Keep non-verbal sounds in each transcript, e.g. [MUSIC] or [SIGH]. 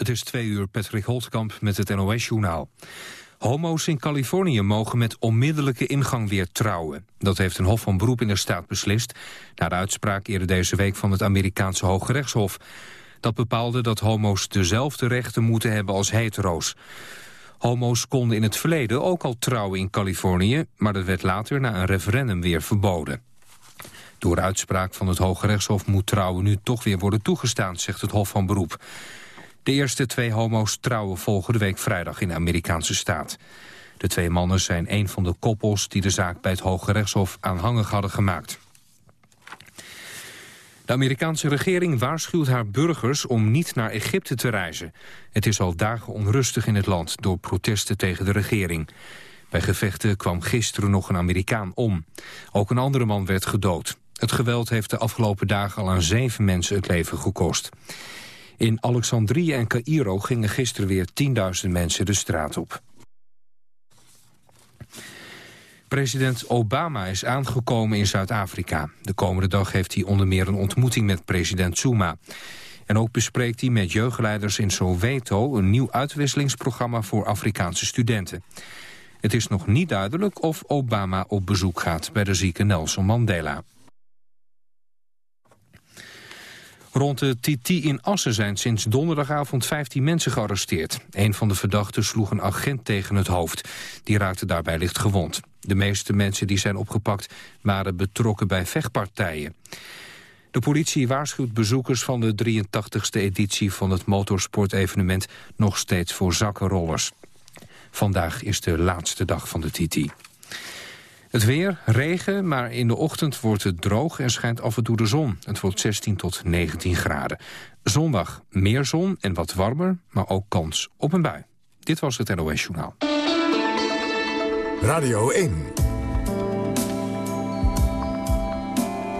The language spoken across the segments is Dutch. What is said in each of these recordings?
Het is twee uur Patrick Holtkamp met het NOS-journaal. Homo's in Californië mogen met onmiddellijke ingang weer trouwen. Dat heeft een hof van beroep in de staat beslist... na de uitspraak eerder deze week van het Amerikaanse Hoge Rechtshof. Dat bepaalde dat homo's dezelfde rechten moeten hebben als hetero's. Homo's konden in het verleden ook al trouwen in Californië... maar dat werd later na een referendum weer verboden. Door uitspraak van het Hoge Rechtshof moet trouwen nu toch weer worden toegestaan, zegt het Hof van Beroep. De eerste twee homo's trouwen volgende week vrijdag in de Amerikaanse staat. De twee mannen zijn een van de koppels die de zaak bij het Hoge Rechtshof aanhangig hadden gemaakt. De Amerikaanse regering waarschuwt haar burgers om niet naar Egypte te reizen. Het is al dagen onrustig in het land door protesten tegen de regering. Bij gevechten kwam gisteren nog een Amerikaan om. Ook een andere man werd gedood. Het geweld heeft de afgelopen dagen al aan zeven mensen het leven gekost. In Alexandrië en Cairo gingen gisteren weer 10.000 mensen de straat op. President Obama is aangekomen in Zuid-Afrika. De komende dag heeft hij onder meer een ontmoeting met president Zuma. En ook bespreekt hij met jeugdleiders in Soweto... een nieuw uitwisselingsprogramma voor Afrikaanse studenten. Het is nog niet duidelijk of Obama op bezoek gaat bij de zieke Nelson Mandela. Rond de TT in Assen zijn sinds donderdagavond 15 mensen gearresteerd. Een van de verdachten sloeg een agent tegen het hoofd. Die raakte daarbij licht gewond. De meeste mensen die zijn opgepakt waren betrokken bij vechtpartijen. De politie waarschuwt bezoekers van de 83ste editie van het motorsportevenement nog steeds voor zakkenrollers. Vandaag is de laatste dag van de TT. Het weer, regen, maar in de ochtend wordt het droog en schijnt af en toe de zon. Het wordt 16 tot 19 graden. Zondag meer zon en wat warmer, maar ook kans op een bui. Dit was het NOS Journaal. Radio 1.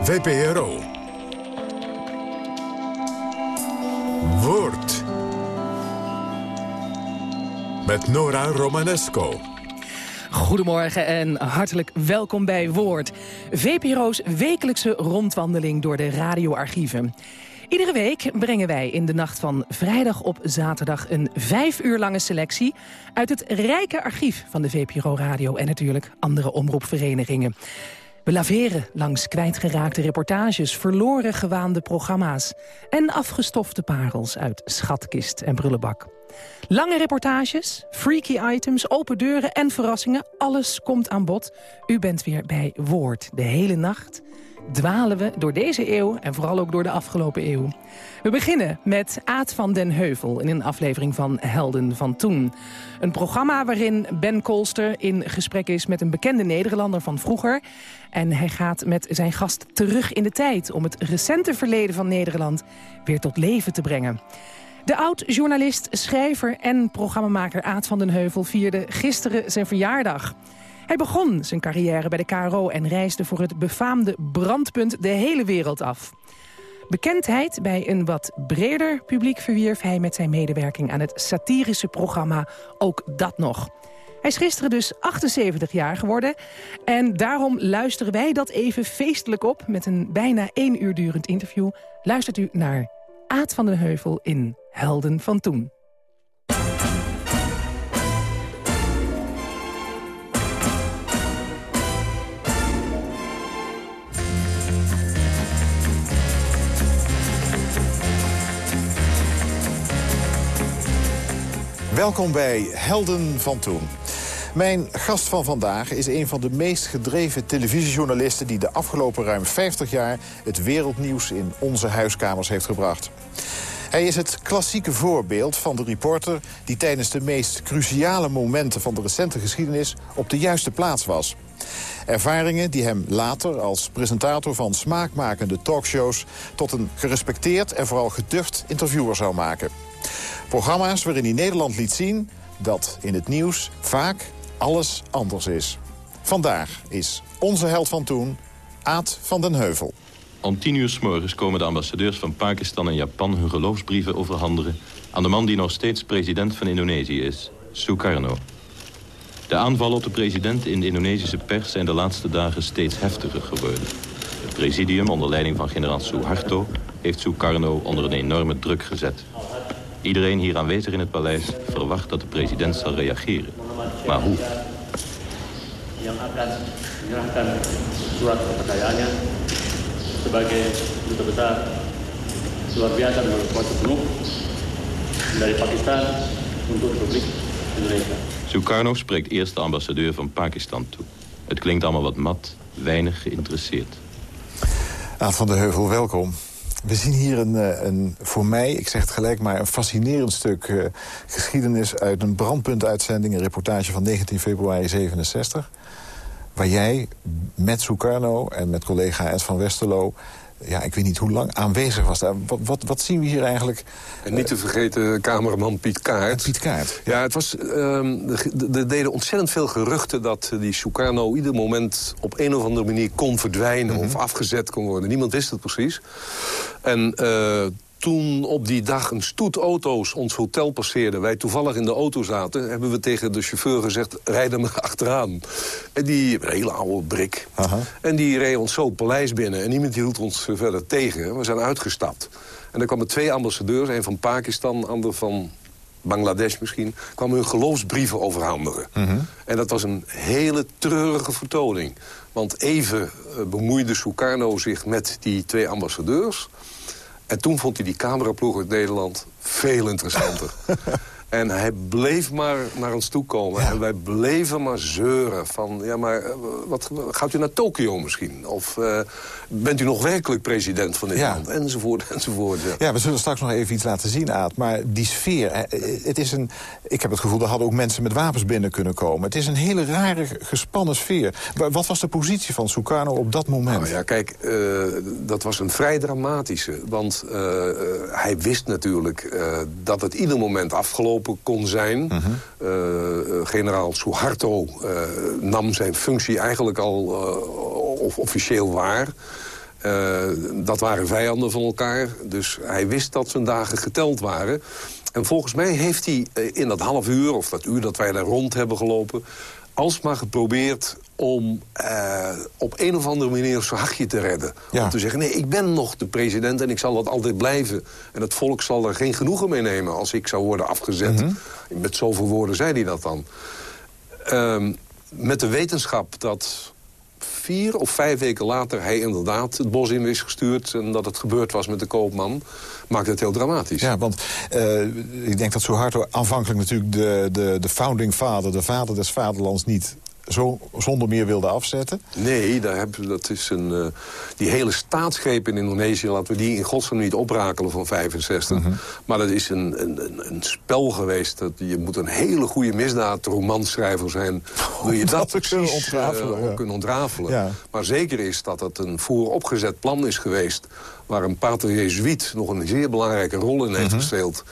VPRO. Woord. Met Nora Romanesco. Goedemorgen en hartelijk welkom bij Woord. VPRO's wekelijkse rondwandeling door de radioarchieven. Iedere week brengen wij in de nacht van vrijdag op zaterdag... een vijf uur lange selectie uit het rijke archief van de VPRO Radio... en natuurlijk andere omroepverenigingen. We laveren langs kwijtgeraakte reportages, verloren gewaande programma's... en afgestofte parels uit schatkist en brullenbak. Lange reportages, freaky items, open deuren en verrassingen. Alles komt aan bod. U bent weer bij Woord. De hele nacht dwalen we door deze eeuw en vooral ook door de afgelopen eeuw. We beginnen met Aad van den Heuvel in een aflevering van Helden van Toen. Een programma waarin Ben Kolster in gesprek is met een bekende Nederlander van vroeger. En hij gaat met zijn gast terug in de tijd om het recente verleden van Nederland weer tot leven te brengen. De oud-journalist, schrijver en programmamaker Aad van den Heuvel vierde gisteren zijn verjaardag. Hij begon zijn carrière bij de KRO en reisde voor het befaamde brandpunt de hele wereld af. Bekendheid bij een wat breder publiek verwierf hij met zijn medewerking aan het satirische programma Ook Dat Nog. Hij is gisteren dus 78 jaar geworden. En daarom luisteren wij dat even feestelijk op... met een bijna één uur durend interview. Luistert u naar Aad van den Heuvel in Helden van Toen. Welkom bij Helden van Toen. Mijn gast van vandaag is een van de meest gedreven televisiejournalisten... die de afgelopen ruim 50 jaar het wereldnieuws in onze huiskamers heeft gebracht. Hij is het klassieke voorbeeld van de reporter... die tijdens de meest cruciale momenten van de recente geschiedenis... op de juiste plaats was. Ervaringen die hem later als presentator van smaakmakende talkshows... tot een gerespecteerd en vooral geducht interviewer zou maken. Programma's waarin hij Nederland liet zien dat in het nieuws vaak alles anders is. Vandaag is onze held van toen, Aad van den Heuvel. Om tien uur s morgens komen de ambassadeurs van Pakistan en Japan... hun geloofsbrieven overhandigen aan de man die nog steeds president van Indonesië is, Sukarno. De aanvallen op de president in de Indonesische pers zijn de laatste dagen steeds heftiger geworden. Het presidium onder leiding van generaal Suharto heeft Sukarno onder een enorme druk gezet. Iedereen hier aanwezig in het paleis verwacht dat de president zal reageren. Maar hoe? Sebagai duta besar luar biasa dan berkuasa penuh dari Pakistan untuk Republik Indonesia. Sukarno spreekt eerst de ambassadeur van Pakistan toe. Het klinkt allemaal wat mat, weinig geïnteresseerd. Aad van de Heuvel, welkom. We zien hier een, eh, een, voor mij, ik zeg het gelijk maar... een fascinerend stuk uh, geschiedenis uit een brandpuntuitzending... een reportage van 19 februari 67... waar jij met Sukarno en met collega Ed van Westerlo ja, ik weet niet hoe lang aanwezig was daar. Wat, wat, wat zien we hier eigenlijk? En niet te vergeten cameraman Piet Kaart. Piet Kaart. Ja, het was, um, er deden ontzettend veel geruchten... dat die Sukarno ieder moment op een of andere manier kon verdwijnen... Mhm. of afgezet kon worden. Niemand wist het precies. En uh, toen op die dag een stoet auto's ons hotel passeerde... wij toevallig in de auto zaten... hebben we tegen de chauffeur gezegd, rijd er maar achteraan. En die, een hele oude brik. Aha. En die reed ons zo het paleis binnen. En niemand hield ons verder tegen. We zijn uitgestapt. En er kwamen twee ambassadeurs. een van Pakistan, ander van Bangladesh misschien... kwamen hun geloofsbrieven overhandigen. -hmm. En dat was een hele treurige vertoning. Want even uh, bemoeide Sukarno zich met die twee ambassadeurs... En toen vond hij die cameraploeg uit Nederland veel interessanter. [LAUGHS] en hij bleef maar naar ons toe komen. Ja. En wij bleven maar zeuren van... ja, maar wat, gaat u naar Tokio misschien? Of uh, bent u nog werkelijk president van dit Ja. land? Enzovoort, [LAUGHS] enzovoort. Ja. Ja, we zullen straks nog even iets laten zien, Aad. Maar die sfeer, eh, het is een... Ik heb het gevoel, er hadden ook mensen met wapens binnen kunnen komen. Het is een hele rare, gespannen sfeer. Wat was de positie van Sukarno op dat moment? Nou ja, kijk, uh, dat was een vrij dramatische. Want uh, hij wist natuurlijk dat het ieder moment afgelopen kon zijn. Mhm. Uh, generaal Suharto uh, nam zijn functie eigenlijk al of officieel waar. Dat waren vijanden van elkaar. Dus hij wist dat zijn dagen geteld waren. En volgens mij heeft hij in dat half uur, of dat uur dat wij daar rond hebben gelopen... alsmaar geprobeerd om uh, op een of andere manier zo'n hachje te redden. Ja. Om te zeggen, nee, ik ben nog de president en ik zal dat altijd blijven. En het volk zal er geen genoegen mee nemen als ik zou worden afgezet. Mhm. Met zoveel woorden zei hij dat dan. Um, met de wetenschap dat vier of vijf weken later hij inderdaad het bos in is gestuurd... en dat het gebeurd was met de koopman, maakt het heel dramatisch. Ja, want uh, ik denk dat Suharto aanvankelijk natuurlijk de, de, de founding father... de vader des vaderlands niet zo zonder meer wilde afzetten? Nee, daar dat is een, uh, die hele staatsgreep in Indonesië... laten we die in godsnaam niet oprakelen van 65. Mhm. Mm -hmm. Maar dat is een, een, een spel geweest. Dat, je moet een hele goede misdaadromanschrijver zijn. Wil je dat, dat kunnen ontrafelen. Uh, kunnen ontrafelen. Ja. Maar zeker is dat het een vooropgezet plan is geweest... waar een pater Jezuïet nog een zeer belangrijke rol in heeft Mhm. mm -hmm. gespeeld...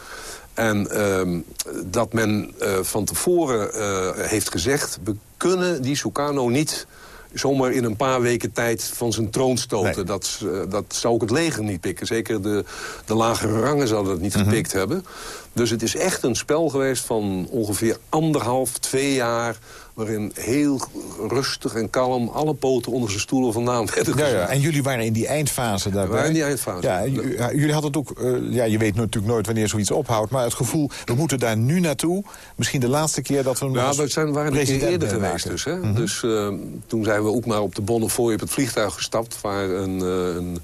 En um, dat men uh, van tevoren uh, heeft gezegd... we kunnen die Sukarno niet zomaar in een paar weken tijd van zijn troon stoten. Nee. Dat, uh, dat zou ook het leger niet pikken. Zeker de, de lagere rangen zouden dat niet Mhm. gepikt hebben. Dus het is echt een spel geweest van ongeveer anderhalf, twee jaar... waarin heel rustig en kalm alle poten onder zijn stoelen vandaan werden Ja, ja. En jullie waren in die eindfase daarbij. We waren in die eindfase. Ja, jullie hadden het ook... eh, ja, je weet natuurlijk nooit wanneer zoiets ophoudt... maar het gevoel, we moeten daar nu naartoe. Misschien de laatste keer dat we hem Ja, we zijn, waren een keer eerder geweest dus. Hè? Mhm. Dus uh, toen zijn we ook maar op de Bonnefoy op het vliegtuig gestapt... waar een, uh, een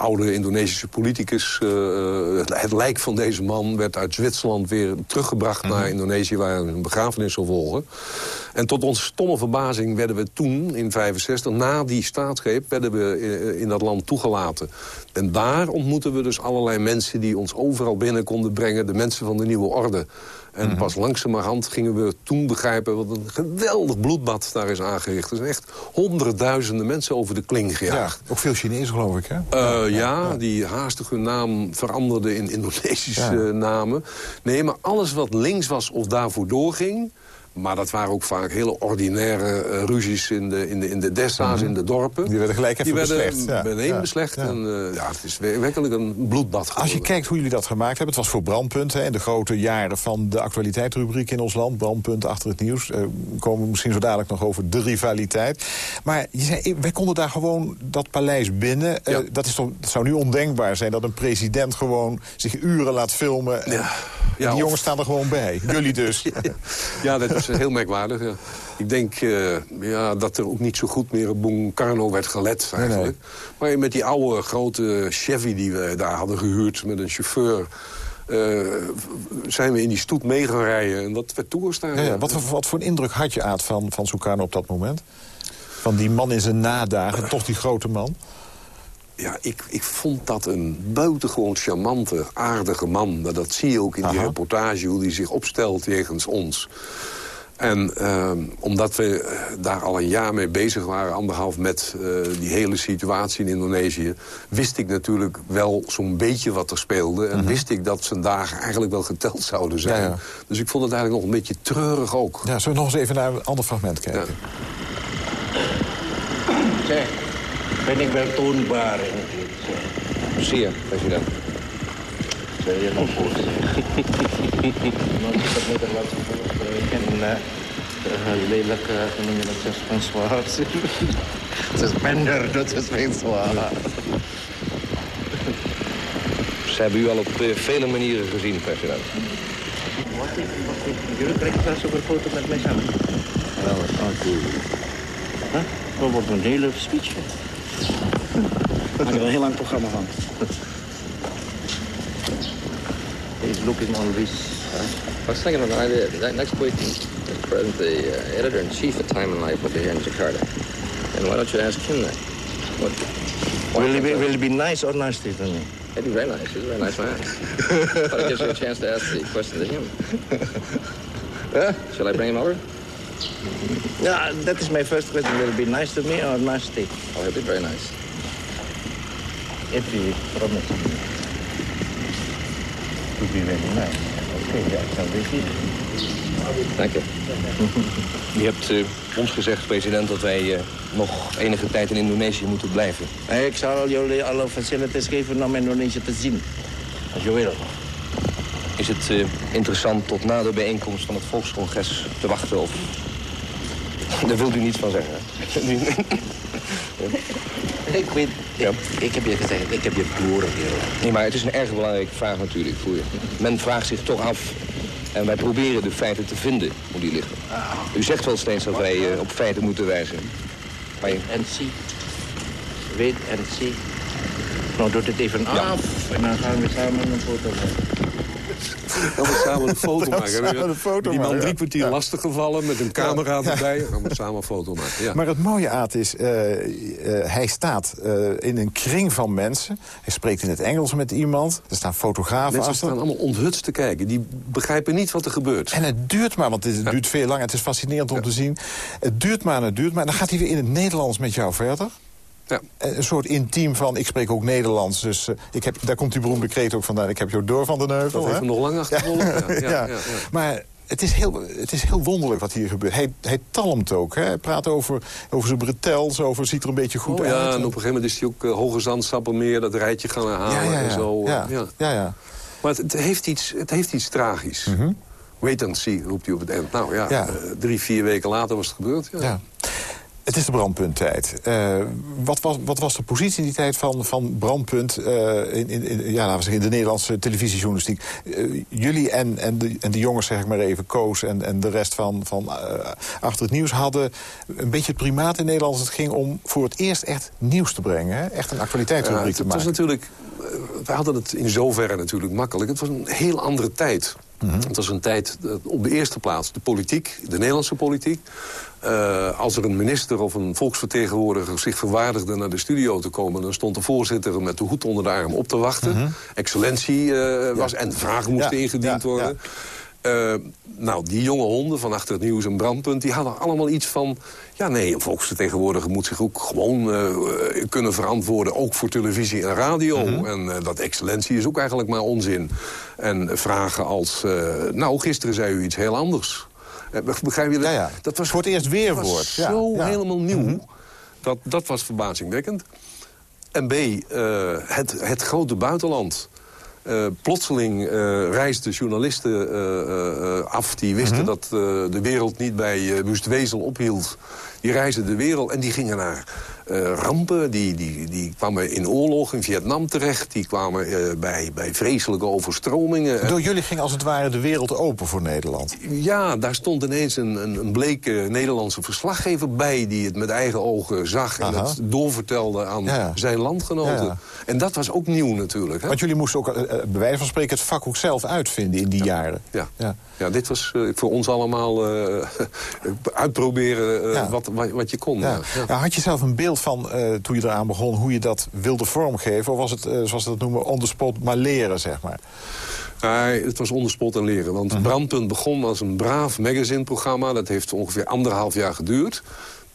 oude Indonesische politicus... Uh, het, het, lijk van deze man werd uit Zwitserland weer teruggebracht Mhm. naar Indonesië... waar hij een begrafenis zou volgen. En tot onze stomme verbazing werden we toen, in 65... na die staatsgreep, werden we in, in dat land toegelaten. En daar ontmoetten we dus allerlei mensen... die ons overal binnen konden brengen. De mensen van de Nieuwe Orde. En Mhm. pas langzamerhand gingen we toen begrijpen... wat een geweldig bloedbad daar is aangericht. Er zijn echt honderdduizenden mensen over de kling Ja, gejaagd. ook veel Chinezen geloof ik, hè? Uh, ja, die haastig hun naam veranderden in Indonesische Ja. uh, namen. Nee, maar alles wat links was of daarvoor doorging... Maar dat waren ook vaak hele ordinaire uh, ruzies in de, in de, in de dessa's, in de dorpen. Die werden gelijk even Die werden beslecht. Ja, beslecht. ja. En, uh, ja, het is werkelijk een bloedbad geworden. Als je kijkt hoe jullie dat gemaakt hebben... het was voor Brandpunt, hè, in de grote jaren van de actualiteitsrubriek in ons land. Brandpunt achter het nieuws. Uh, we komen misschien zo dadelijk nog over de rivaliteit. Maar je zei, wij konden daar gewoon dat paleis binnen. Ja. dat, is toch, dat zou nu ondenkbaar zijn dat een president gewoon zich uren laat filmen. En Ja, die of- jongens staan er gewoon bij. Jullie dus. [LAUGHS] Ja, dat is [LAUGHS] heel merkwaardig. Ja. Ik denk eh, ja, dat er ook niet zo goed meer op Boen Carno werd gelet eigenlijk. Maar met die oude grote Chevy die we daar hadden gehuurd met een chauffeur... eh, zijn we in die stoet mee gaan rijden en dat werd toegestaan. Ja, ja. Wat, voor- wat voor een indruk had je, Aad, van, van Sukarno op dat moment? Van die man in zijn nadagen, toch die grote man? Ja, ik, ik vond dat een buitengewoon charmante, aardige man. Dat, dat zie je ook in die Aha. reportage, hoe hij zich opstelt tegen ons. En ehm, omdat we eh, daar al een jaar mee bezig waren, anderhalf met eh, die hele situatie in Indonesië... wist ik natuurlijk wel zo'n beetje wat er speelde. En wist ik dat zijn dagen eigenlijk wel geteld zouden zijn. Mhm. Ja, ja. Dus ik vond het eigenlijk nog een beetje treurig ook. Ja, zullen we nog eens even naar een ander fragment kijken? Ja. Zeg, ben ik wel toonbaar in dit? zeg? Zeer, president. Je nog voor. En uh, lelijk, uh, hoe noem je dat, suspenswaar. Suspender, [LAUGHS] dat is zwaar. Ze hebben u al op eh, vele manieren gezien, president. Even, wacht even. Jullie trekken straks ook een foto met mij samen. Ja, dat is goed. Huh? Dat wordt een hele speech. Daar maak er een heel lang programma van. [LAUGHS] Looking always... I was thinking of an idea. Ne- Next week, Mr. President, the uh, editor-in-chief of Time and Life will be here in Jakarta. And why don't you ask him that? What, Will it be, will he be nice or nasty to me? He'd be very nice. He's a very nice man. [LAUGHS] but it gives you a chance to ask the question to him. Shall I bring him over? Yeah, that is my first question. Will it be nice to me or nasty? Oh, he'll be very nice. If he promises to be very nice. Okay, shall be here. Thank you. U hebt eh, ons gezegd, president, dat wij eh, nog enige tijd in Indonesië moeten blijven. Nee, Ik zal jullie alle facilities geven om Indonesië te zien. Als je wil. Is het eh, interessant tot na de bijeenkomst van het Volkscongres te wachten? Of... [LAUGHS] Daar wilt u niets van zeggen. [LAUGHS] Ik weet, Ja. ik heb je gezegd, ik heb je beoordeeld. Nee, maar het is een erg belangrijke vraag natuurlijk voor je. Men vraagt zich toch af. En wij proberen de feiten te vinden hoe die liggen. U zegt wel steeds dat wij eh, op feiten moeten wijzen. Maar je- En zie. Weet en zie. Nou, doe het even af. En dan gaan we samen een foto maken. [LAUGHS] Gaan we samen een foto maken. samen een foto die man ja. drie kwartier lastig gevallen met een camera erbij. Gaan we samen een foto maken. Ja. Maar het mooie, Aad, is... eh, eh, hij staat eh, in een kring van mensen. Hij spreekt in het Engels met iemand. Er staan fotografen Mensen achter. staan allemaal onthutst te kijken. Die begrijpen niet wat er gebeurt. En het duurt maar, want het duurt veel lang. Het is fascinerend om te zien. Het duurt maar en het duurt maar. En dan gaat hij weer in het Nederlands met jou verder. Ja. Eh, Een soort intiem van, ik spreek ook Nederlands. Dus eh, ik heb, daar komt die beroemde kreet ook vandaan. Ik heb jou door van de neuvel. Dat heeft nog lang achtervolgd. [LAUGHS] Ja. Maar het is, heel, het is heel wonderlijk wat hier gebeurt. Hij, hij talmt ook. Hè? Hij praat over, over zijn bretels, over ziet er een beetje goed Oh, uit. ja, en op een gegeven moment is hij ook uh, Hoge Zandstappenmeer, dat rijtje gaan herhalen ja, ja, ja. en zo. Ja, ja. Maar het, het heeft iets, het heeft iets tragisch. Wait and see, roept hij op het eind. Nou ja, eh, drie, vier weken later was het gebeurd. Ja. Het is de brandpunttijd. Eh, wat, was, wat was de positie in die tijd van, van brandpunt eh, in, in, in- ja, laten we zeggen, in de Nederlandse televisiejournalistiek? Eh, jullie en, en, de, en de jongens, zeg ik maar even, Koos en, en de rest van, van Achter het Nieuws... hadden een beetje het primaat in Nederland. als Het ging om voor het eerst echt nieuws te brengen. Hè? Echt een actualiteitsrubriek het, te het was maken. natuurlijk, we hadden het in zoverre natuurlijk makkelijk. Het was een heel andere tijd. Mhm. Het was een tijd, op de eerste plaats, de politiek, de Nederlandse politiek. Eh, als er een minister of een volksvertegenwoordiger zich verwaardigde naar de studio te komen... dan stond de voorzitter met de hoed onder de arm op te wachten. Excellentie eh, was en vragen moesten Mhm. Ja, ingediend ja, worden. Eh, nou, die jonge honden van achter het nieuws en brandpunt... die hadden allemaal iets van... ja, nee, een volksvertegenwoordiger moet zich ook gewoon kunnen verantwoorden... ook voor televisie en radio. En eh, dat excellentie is ook eigenlijk maar onzin. En vragen als... nou, gisteren zei u iets heel anders. Eh, begrijp je dat? Ja, ja. Dat was Voor het eerst weerwoord. Dat zo ja. helemaal nieuw. dat, dat was verbazingwekkend. En B, eh, het, het grote buitenland. Eh, plotseling reisden journalisten af die wisten dat eh, de wereld niet bij uh, Wustwezel ophield. Die reisden de wereld en die gingen naar uh, rampen. Die, die, die kwamen in oorlog in Vietnam terecht. Die kwamen uh, bij, bij vreselijke overstromingen. Door jullie ging als het ware de wereld open voor Nederland? Ja, daar stond ineens een, een, een bleke Nederlandse verslaggever bij... die het met eigen ogen zag en het doorvertelde aan ja. zijn landgenoten. Ja. En dat was ook nieuw natuurlijk. Hè? Want jullie moesten ook uh, bij wijze van spreken het vak ook zelf uitvinden in die jaren. Ja. Ja. ja, dit was voor ons allemaal [LAUGHS] uitproberen wat, wat, wat, je kon. Ja. had je zelf een beeld van, uh, toen je eraan begon... hoe je dat wilde vormgeven? Of was het, uh, zoals ze dat noemen, on the spot, maar leren, zeg maar? Nee, het was onderspot en leren. Want uh Brandpunt begon als een braaf magazineprogramma. Dat heeft ongeveer anderhalf jaar geduurd.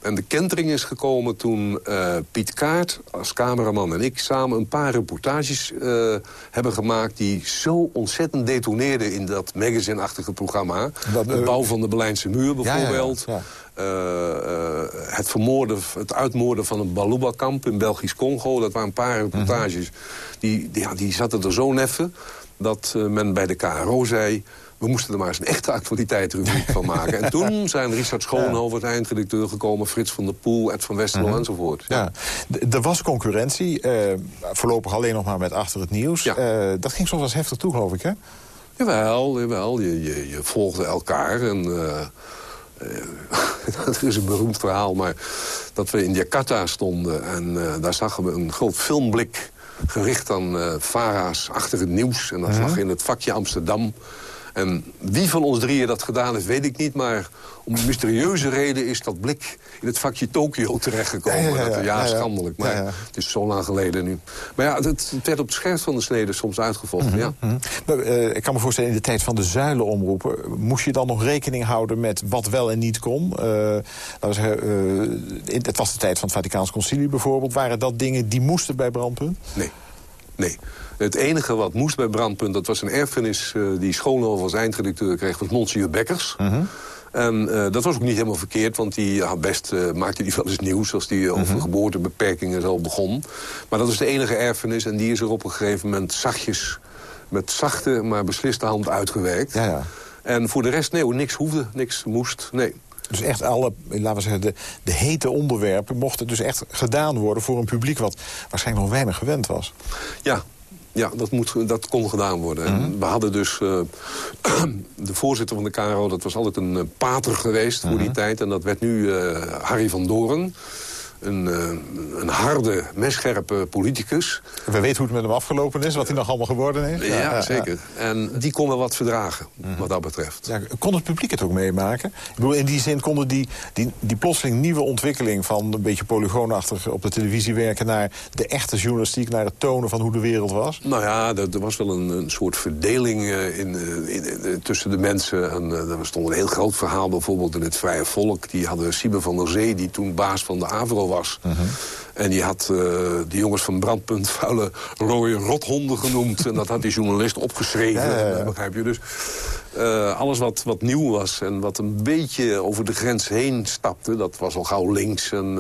En de kentering is gekomen toen uh, Piet Kaart als cameraman en ik samen een paar reportages uh, hebben gemaakt... die zo ontzettend detoneerden in dat magazine-achtige programma. Dat, de bouw van de Berlijnse muur bijvoorbeeld. Ja, ja, het, vermoorden, het uitmoorden van een Baluba-kamp in Belgisch-Congo. Dat waren een paar reportages. Die, die, ja, die zaten er zo neffen dat men bij de KRO zei we moesten er maar eens een echte actualiteitsrubriek [LAUGHS] van maken. En toen zijn Richard Schoonhoven, het eindredacteur, gekomen... Frits van der Poel, Ed van Westerlo uh enzovoort. Ja. Er was concurrentie, uh, voorlopig alleen nog maar met Achter het Nieuws. Ja. Uh, dat ging soms wel heftig toe, geloof ik, hè? Jawel, jawel. Je, je, je volgde elkaar en... Uh, dat [LAUGHS] is een beroemd verhaal, maar dat we in Jakarta stonden... en daar zagen we een groot filmblik gericht aan Fara's achter het nieuws. En dat -huh. lag in het vakje Amsterdam. En wie van ons drieën dat gedaan heeft, weet ik niet. Maar om een mysterieuze reden is dat blik in het vakje Tokio terechtgekomen. Ja, ja, ja, ja schandelijk. Maar het is zo lang geleden nu. Maar ja, het, het werd op het scherp van de snede soms uitgevochten. Mm -hmm. ja. maar, uh, ik kan me voorstellen, in de tijd van de zuilenomroepen... moest je dan nog rekening houden met wat wel en niet kon? Uh, zeggen, uh, het was de tijd van het Vaticaans Concilie bijvoorbeeld. Waren dat dingen die moesten bij brandpunt? Nee. Nee. Het enige wat moest bij Brandpunt, dat was een erfenis... Uh, die Schoonhoven als eindredacteur kreeg, was Monsieur Bekkers. Uh -huh. En uh, dat was ook niet helemaal verkeerd, want die had best, uh, maakte die wel eens nieuws... als die over -huh. geboortebeperkingen zo begon. Maar dat is de enige erfenis en die is er op een gegeven moment zachtjes... met zachte, maar besliste hand uitgewerkt. Ja, ja. En voor de rest, nee, niks hoefde, niks moest, nee. Dus echt alle, laten we zeggen, de, de hete onderwerpen... mochten dus echt gedaan worden voor een publiek... wat waarschijnlijk nog weinig gewend was. Ja, ja, dat, moet, dat kon gedaan worden. Mm -hmm. We hadden dus uh, [CLEARS THROAT] de voorzitter van de KRO, dat was altijd een uh, pater geweest voor mm -hmm. die tijd. En dat werd nu uh, Harry van Doren een, uh, een harde, messcherpe politicus. We weten hoe het met hem afgelopen is, wat hij nog allemaal geworden is. Ja, ja zeker. Ja. En die kon wel wat verdragen, mm. wat dat betreft. Ja, kon het publiek het ook meemaken? Ik bedoel, in die zin konden die, die, die plotseling nieuwe ontwikkeling... van een beetje polygoonachtig op de televisie werken... naar de echte journalistiek, naar het tonen van hoe de wereld was? Nou ja, er, er was wel een, een soort verdeling uh, in, uh, in, in, tussen de mensen. En er stond een heel groot verhaal bijvoorbeeld in het Vrije Volk. Die hadden Siebe van der Zee, die toen baas van de AVRO was was. Uh -huh. En die had uh, de jongens van Brandpunt vuile rode rothonden genoemd. en dat had die journalist opgeschreven, ja, ja, ja. begrijp je. Dus uh, alles wat, wat nieuw was en wat een beetje over de grens heen stapte... dat was al gauw links en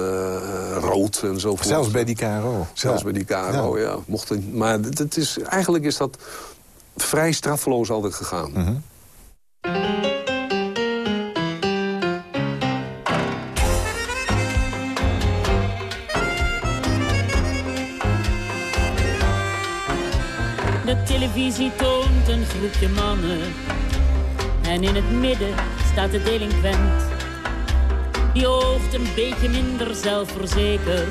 rood en zo. Zelfs bij die KRO. Zelfs bij die KRO, ja. Mochten, maar het is, eigenlijk is dat vrij straffeloos altijd gegaan. -huh. Televisie toont een groepje mannen. En in het midden staat de delinquent. Die oogt een beetje minder zelfverzekerd.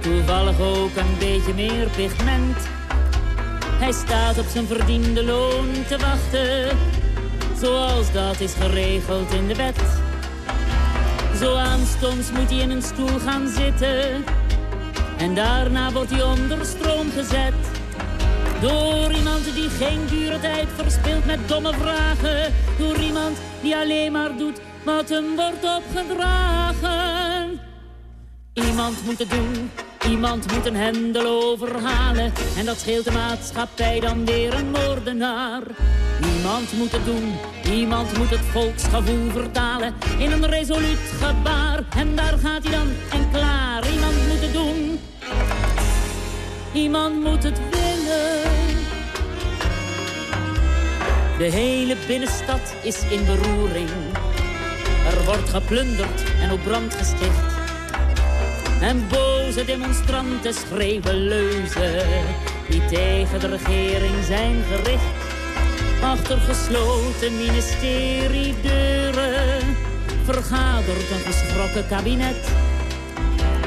Toevallig ook een beetje meer pigment. Hij staat op zijn verdiende loon te wachten. Zoals dat is geregeld in de wet. Zo aanstonds moet hij in een stoel gaan zitten. En daarna wordt hij onder stroom gezet. Door iemand die geen dure tijd verspilt met domme vragen. Door iemand die alleen maar doet wat hem wordt opgedragen. Iemand moet het doen, iemand moet een hendel overhalen. En dat scheelt de maatschappij dan weer een moordenaar. Iemand moet het doen, iemand moet het volksgevoel vertalen. In een resoluut gebaar, en daar gaat hij dan en klaar. Iemand moet het doen, iemand moet het De hele binnenstad is in beroering. Er wordt geplunderd en op brand gesticht. En boze demonstranten schreeuwen leuzen die tegen de regering zijn gericht. Achter gesloten ministeriedeuren vergadert een geschrokken kabinet.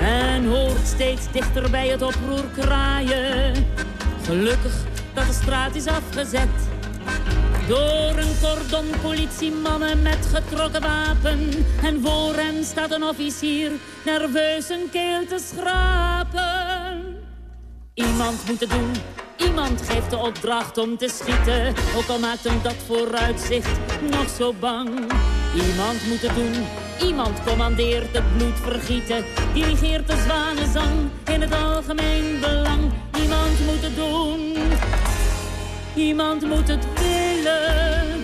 En hoort steeds dichter bij het oproer kraaien. Gelukkig dat de straat is afgezet. Door een cordon politiemannen met getrokken wapen. En voor hen staat een officier nerveus een keel te schrapen. Iemand moet het doen, iemand geeft de opdracht om te schieten. Ook al maakt hem dat vooruitzicht nog zo bang. Iemand moet het doen, iemand commandeert het bloed vergieten. Dirigeert de zwanenzang in het algemeen belang. Iemand moet het doen, iemand moet het willen.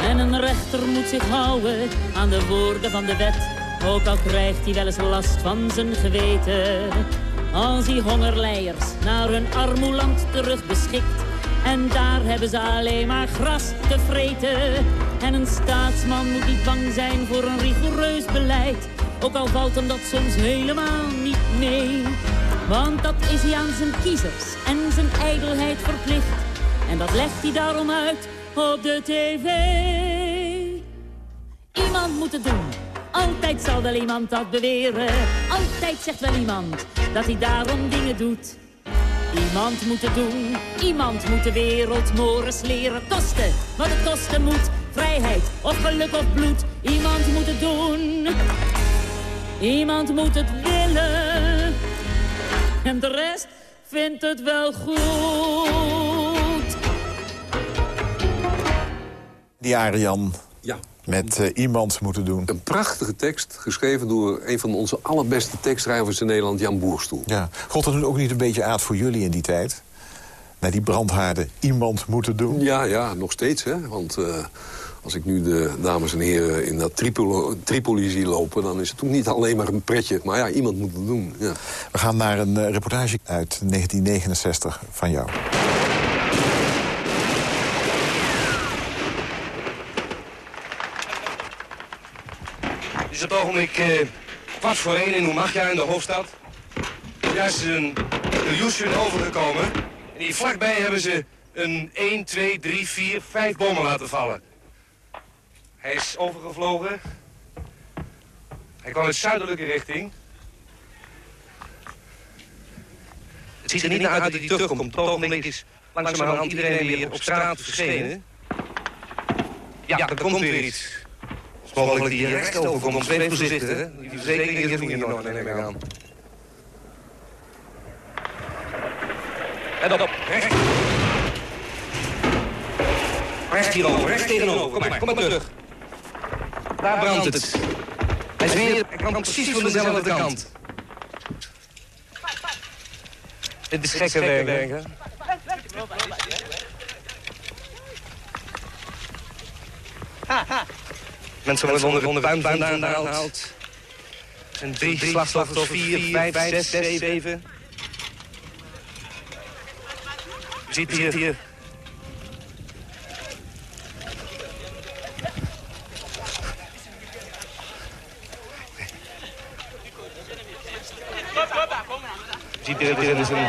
En een rechter moet zich houden aan de woorden van de wet. Ook al krijgt hij wel eens last van zijn geweten. Als hij hongerleiers naar hun armoeland terug beschikt. En daar hebben ze alleen maar gras te vreten. En een staatsman moet niet bang zijn voor een rigoureus beleid. Ook al valt hem dat soms helemaal niet mee. Want dat is hij aan zijn kiezers en zijn ijdelheid verplicht. En dat legt hij daarom uit op de tv. Iemand moet het doen. Altijd zal wel iemand dat beweren. Altijd zegt wel iemand dat hij daarom dingen doet. Iemand moet het doen, iemand moet de wereld mores leren. Kosten wat het kosten moet, vrijheid of geluk of bloed. Iemand moet het doen, iemand moet het willen. En de rest vindt het wel goed. Die Arian Ja. met eh, iemand moeten doen. Een prachtige tekst, geschreven door een van onze allerbeste tekstschrijvers in Nederland, Jan Boerstoel. Ja. God, dat doet ook niet een beetje aard voor jullie in die tijd? Naar die brandhaarden iemand moeten doen? Ja, ja, nog steeds. Hè? Want eh, als ik nu de dames en heren in dat Tripoli, Tripoli zie lopen... dan is het ook niet alleen maar een pretje. Maar ja, iemand moet het doen. Ja. We gaan naar een eh, reportage uit 1969 van jou. Het is op het ogenblik eh, kwart voor één in Oemagja in de hoofdstad. Juist is een Ilyushin overgekomen. En hier vlakbij hebben ze een 1, 2, 3, 4, 5 bomen laten vallen. Hij is overgevlogen. Hij kwam uit zuidelijke richting. Het ziet er niet naar uit dat hij terugkomt. Op het ogenblik is langzamerhand iedereen weer op straat verschenen. Ja, er komt weer iets. Het is mogelijk die hier recht overkomt. Wees voorzichtig. Die verzekering is niet in orde, neem ik aan. En op, recht. Recht hierover, recht tegenover. Kom maar, kom maar terug. Daar brandt het. Hij is weer, hij kwam precies van dezelfde kant. Dit is gekke werk, hè? Mensen worden onder de puin gehaald. En drie slachtoffers, vier, vijf, zes, zeven. U ziet hier, ziet hier, hier is een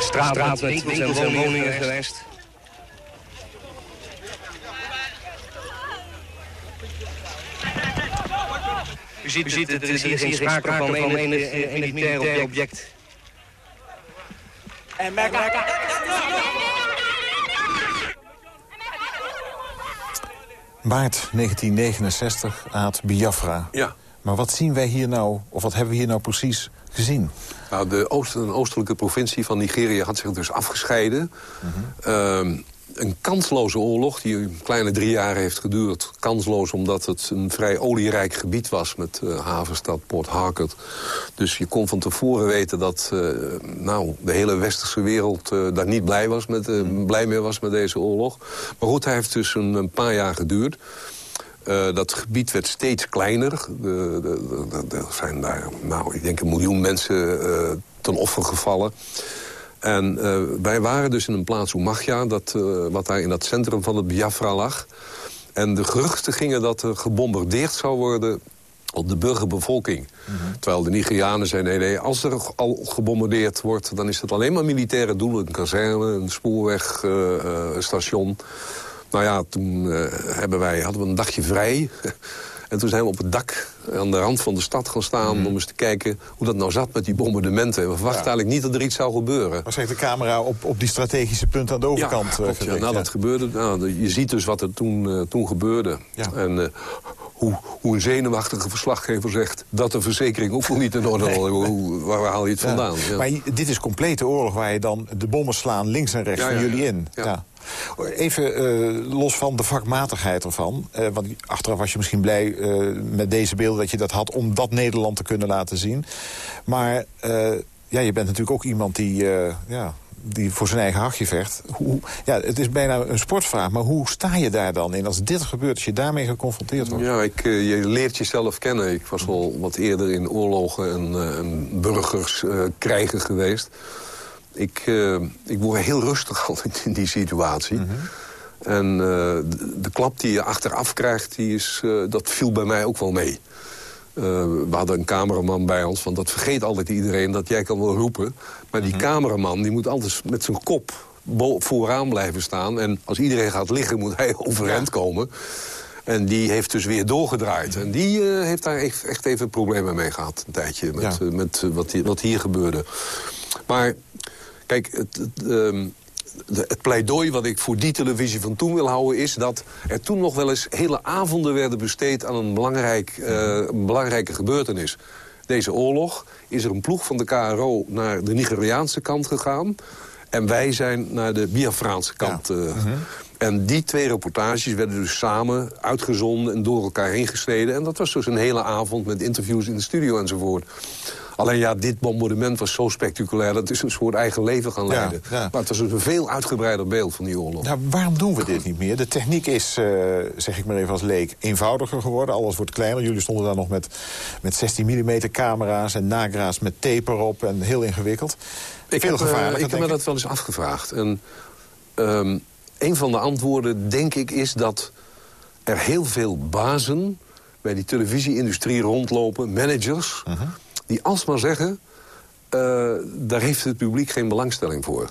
straat, straat met winkels en woningen geweest. U ziet, U ziet het, er is hier geen sprake van een enig elitair object. En. Maart 1969, Aad Biafra. Ja. Maar wat zien wij hier nou, of wat hebben we hier nou precies gezien? Nou, de oost een oostelijke provincie van Nigeria had zich dus afgescheiden. Ehm, een kansloze oorlog die een kleine drie jaar heeft geduurd. Kansloos omdat het een vrij olierijk gebied was met uh, havenstad Port Harcourt. Dus je kon van tevoren weten dat uh, nou, de hele westerse wereld uh, daar niet blij, was met, blij mee was met deze oorlog. Maar goed, hij heeft dus een, een paar jaar geduurd. Uh, dat gebied werd steeds kleiner. Er zijn daar, nou, ik denk een miljoen mensen uh, ten offer gevallen. En uh, wij waren dus in een plaats Oemagja, dat, wat daar in dat centrum van het Biafra lag. En de geruchten gingen dat er gebombardeerd zou worden op de burgerbevolking. Terwijl de Nigerianen zeiden, nee, nee, als er al gebombardeerd wordt... dan is het alleen maar militaire doelen. Een kazerne, een spoorwegstation. Nou ja, toen hebben wij, hadden we een dagje vrij... [LAUGHS] En toen zijn we op het dak aan de rand van de stad gaan staan... om eens te kijken hoe dat nou zat met die bombardementen. We verwachten eigenlijk niet dat er iets zou gebeuren. Maar zegt de camera op, op die strategische punt aan de overkant? Ja, klopt, ja. Nou, dat gebeurde. Nou, je ziet dus wat er toen, uh, toen gebeurde. En hoe, hoe een zenuwachtige verslaggever zegt... dat de verzekering ook wel niet in orde was. Hoe, waar haal je het vandaan? Ja. Maar dit is complete oorlog waar je dan de bommen slaan links en rechts van jullie in. Ja. Even uh, los van de vakmatigheid ervan. Uh, want achteraf was je misschien blij uh, met deze beelden dat je dat had... om dat Nederland te kunnen laten zien. Maar ja, je bent natuurlijk ook iemand die... ja, die voor zijn eigen hachje vecht. Hoe, ja, het is bijna een sportvraag, maar hoe sta je daar dan in? Als dit gebeurt, als je daarmee geconfronteerd wordt? Ja, ik, je leert jezelf kennen. Ik was al wat eerder in oorlogen en, en burgers krijgen geweest. Ik, ik word heel rustig [LAUGHS] altijd in die situatie. Mm -hmm. En uh, de, de, klap die je achteraf krijgt, die is, uh, dat viel bij mij ook wel mee. We hadden een cameraman bij ons, want dat vergeet altijd iedereen... dat jij kan wel roepen. Maar die -hmm. cameraman die moet altijd met zijn kop vooraan blijven staan. En als iedereen gaat liggen, moet hij [LAUGHS] overeind komen. En die heeft dus weer doorgedraaid. En die uh, heeft daar echt, echt even problemen mee gehad, een tijdje. Met, ja. uh, met uh, wat, hier, wat hier gebeurde. Maar Kijk, het, het, um, het, pleidooi wat ik voor die televisie van toen wil houden... is dat er toen nog wel eens hele avonden werden besteed... aan een, belangrijk, uh, een belangrijke gebeurtenis. Deze oorlog is er een ploeg van de KRO naar de Nigeriaanse kant gegaan... en wij zijn naar de Biafraanse kant ja. uh, uh -huh. En die twee reportages werden dus samen uitgezonden en door elkaar heen gesneden. En dat was dus een hele avond met interviews in de studio enzovoort. Alleen ja, dit bombardement was zo spectaculair... dat is een soort eigen leven gaan leiden. Ja, ja. Maar het was een veel uitgebreider beeld van die oorlog. Ja, waarom doen we dit niet meer? De techniek is, uh, zeg ik maar even als leek, eenvoudiger geworden. Alles wordt kleiner. Jullie stonden daar nog met, met 16 mm camera's en nagra's met tape erop. En heel ingewikkeld. Ik veel heb, uh, ik heb me dat wel eens afgevraagd. En um, een van de antwoorden, denk ik, is dat er heel veel bazen... bij die televisieindustrie rondlopen, managers... Uh -huh die alsmaar zeggen... Uh, daar heeft het publiek geen belangstelling voor.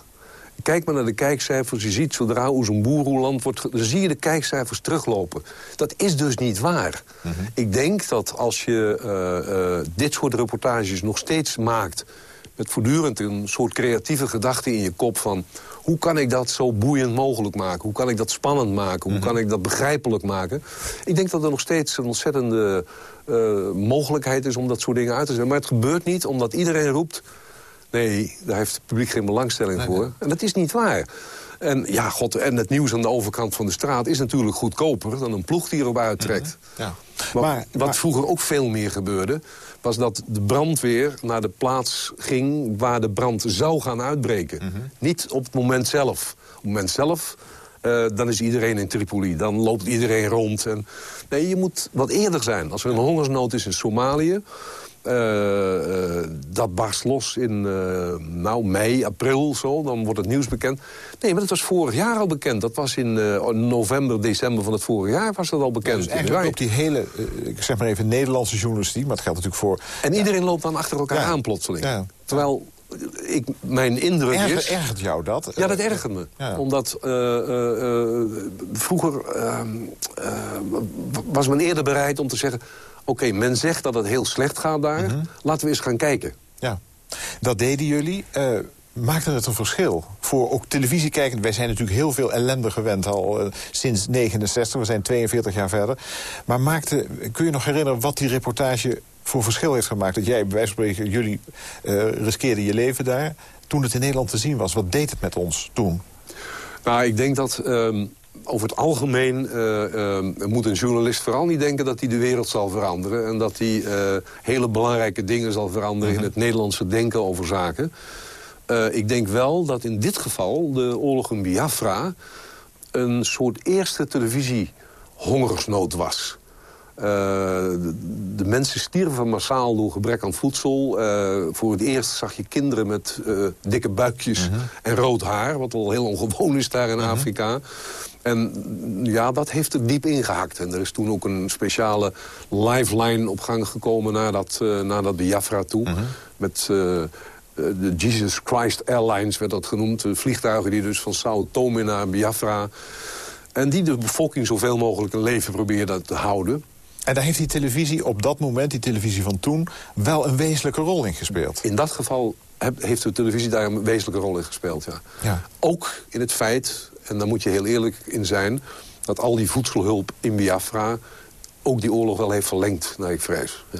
Kijk maar naar de kijkcijfers. Je ziet zodra Oezumboeroeland wordt... dan zie je de kijkcijfers teruglopen. Dat is dus niet waar. Mm -hmm. Ik denk dat als je uh, uh, dit soort reportages nog steeds maakt... met voortdurend een soort creatieve gedachte in je kop van... hoe kan ik dat zo boeiend mogelijk maken? Hoe kan ik dat spannend maken? Hoe mm -hmm. kan ik dat begrijpelijk maken? Ik denk dat er nog steeds een ontzettende uh, mogelijkheid is om dat soort dingen uit te zetten. Maar het gebeurt niet omdat iedereen roept... nee, daar heeft het publiek geen belangstelling nee, voor. Nee. En dat is niet waar. En ja, god, en het nieuws aan de overkant van de straat is natuurlijk goedkoper... dan een ploeg die erop uittrekt. Mm -hmm. ja. maar, maar, wat vroeger ook veel meer gebeurde... was dat de brandweer naar de plaats ging waar de brand zou gaan uitbreken. Mm -hmm. Niet op het moment zelf. Op het moment zelf uh, dan is iedereen in Tripoli. Dan loopt iedereen rond. En, nee, je moet wat eerder zijn. Als er een hongersnood is in Somalië... Uh, uh, dat barst los in nou, mei, april, zo, dan wordt het nieuws bekend. Nee, maar dat was vorig jaar al bekend. Dat was in november, december van het vorig jaar was dat al bekend. Dus eigenlijk op die hele, ik zeg maar even Nederlandse journalistiek... maar het geldt natuurlijk voor... En iedereen loopt dan achter elkaar ja. aan plotseling. Ja. Terwijl ik, mijn indruk Erger, is... Ergert jou dat? Ja, dat ergert me. Ja. Omdat uh, uh, uh, vroeger ehm, was men eerder bereid om te zeggen... oké, okay, men zegt dat het heel slecht gaat daar. -hmm. Laten we eens gaan kijken. Ja, dat deden jullie. Maakte het een verschil voor ook televisiekijkend? Wij zijn natuurlijk heel veel ellende gewend al sinds 69. We zijn 42 jaar verder. Maar maakte, kun je nog herinneren wat die reportage voor verschil heeft gemaakt? Dat jij, bij wijze van spreken, jullie uh, riskeerden je leven daar. Toen het in Nederland te zien was, wat deed het met ons toen? Nou, ik denk dat... Um over het algemeen uh, uh, moet een journalist vooral niet denken dat hij de wereld zal veranderen. En dat hij uh, hele belangrijke dingen zal veranderen -huh. in het Nederlandse denken over zaken. ik denk wel dat in dit geval de oorlog in Biafra een soort eerste televisiehongersnood was. Uh, de, de, mensen stierven massaal door gebrek aan voedsel. Uh, voor het eerst zag je kinderen met uh, dikke buikjes Mhm. en rood haar... wat al heel ongewoon is daar in Afrika. En ja, dat heeft er diep ingehakt. En er is toen ook een speciale lifeline op gang gekomen... naar dat, naar dat Biafra toe. Met de Jesus Christ Airlines werd dat genoemd. De vliegtuigen die dus van Sao Tome naar Biafra... en die de bevolking zoveel mogelijk een leven probeerden te houden. En daar heeft die televisie op dat moment, die televisie van toen... wel een wezenlijke rol in gespeeld. In dat geval heeft de televisie daar een wezenlijke rol in gespeeld, ja. Ja. Ook in het feit, en daar moet je heel eerlijk in zijn... dat al die voedselhulp in Biafra ook die oorlog wel heeft verlengd, naar ik vrees. Ja.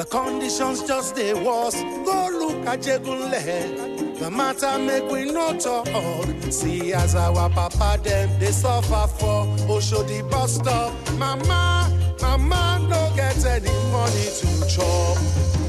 The conditions just they was. Go look at Jegunle. The matter make we no talk. See as our papa them they suffer for Oshodi bus stop. Mama, mama no get any money to chop.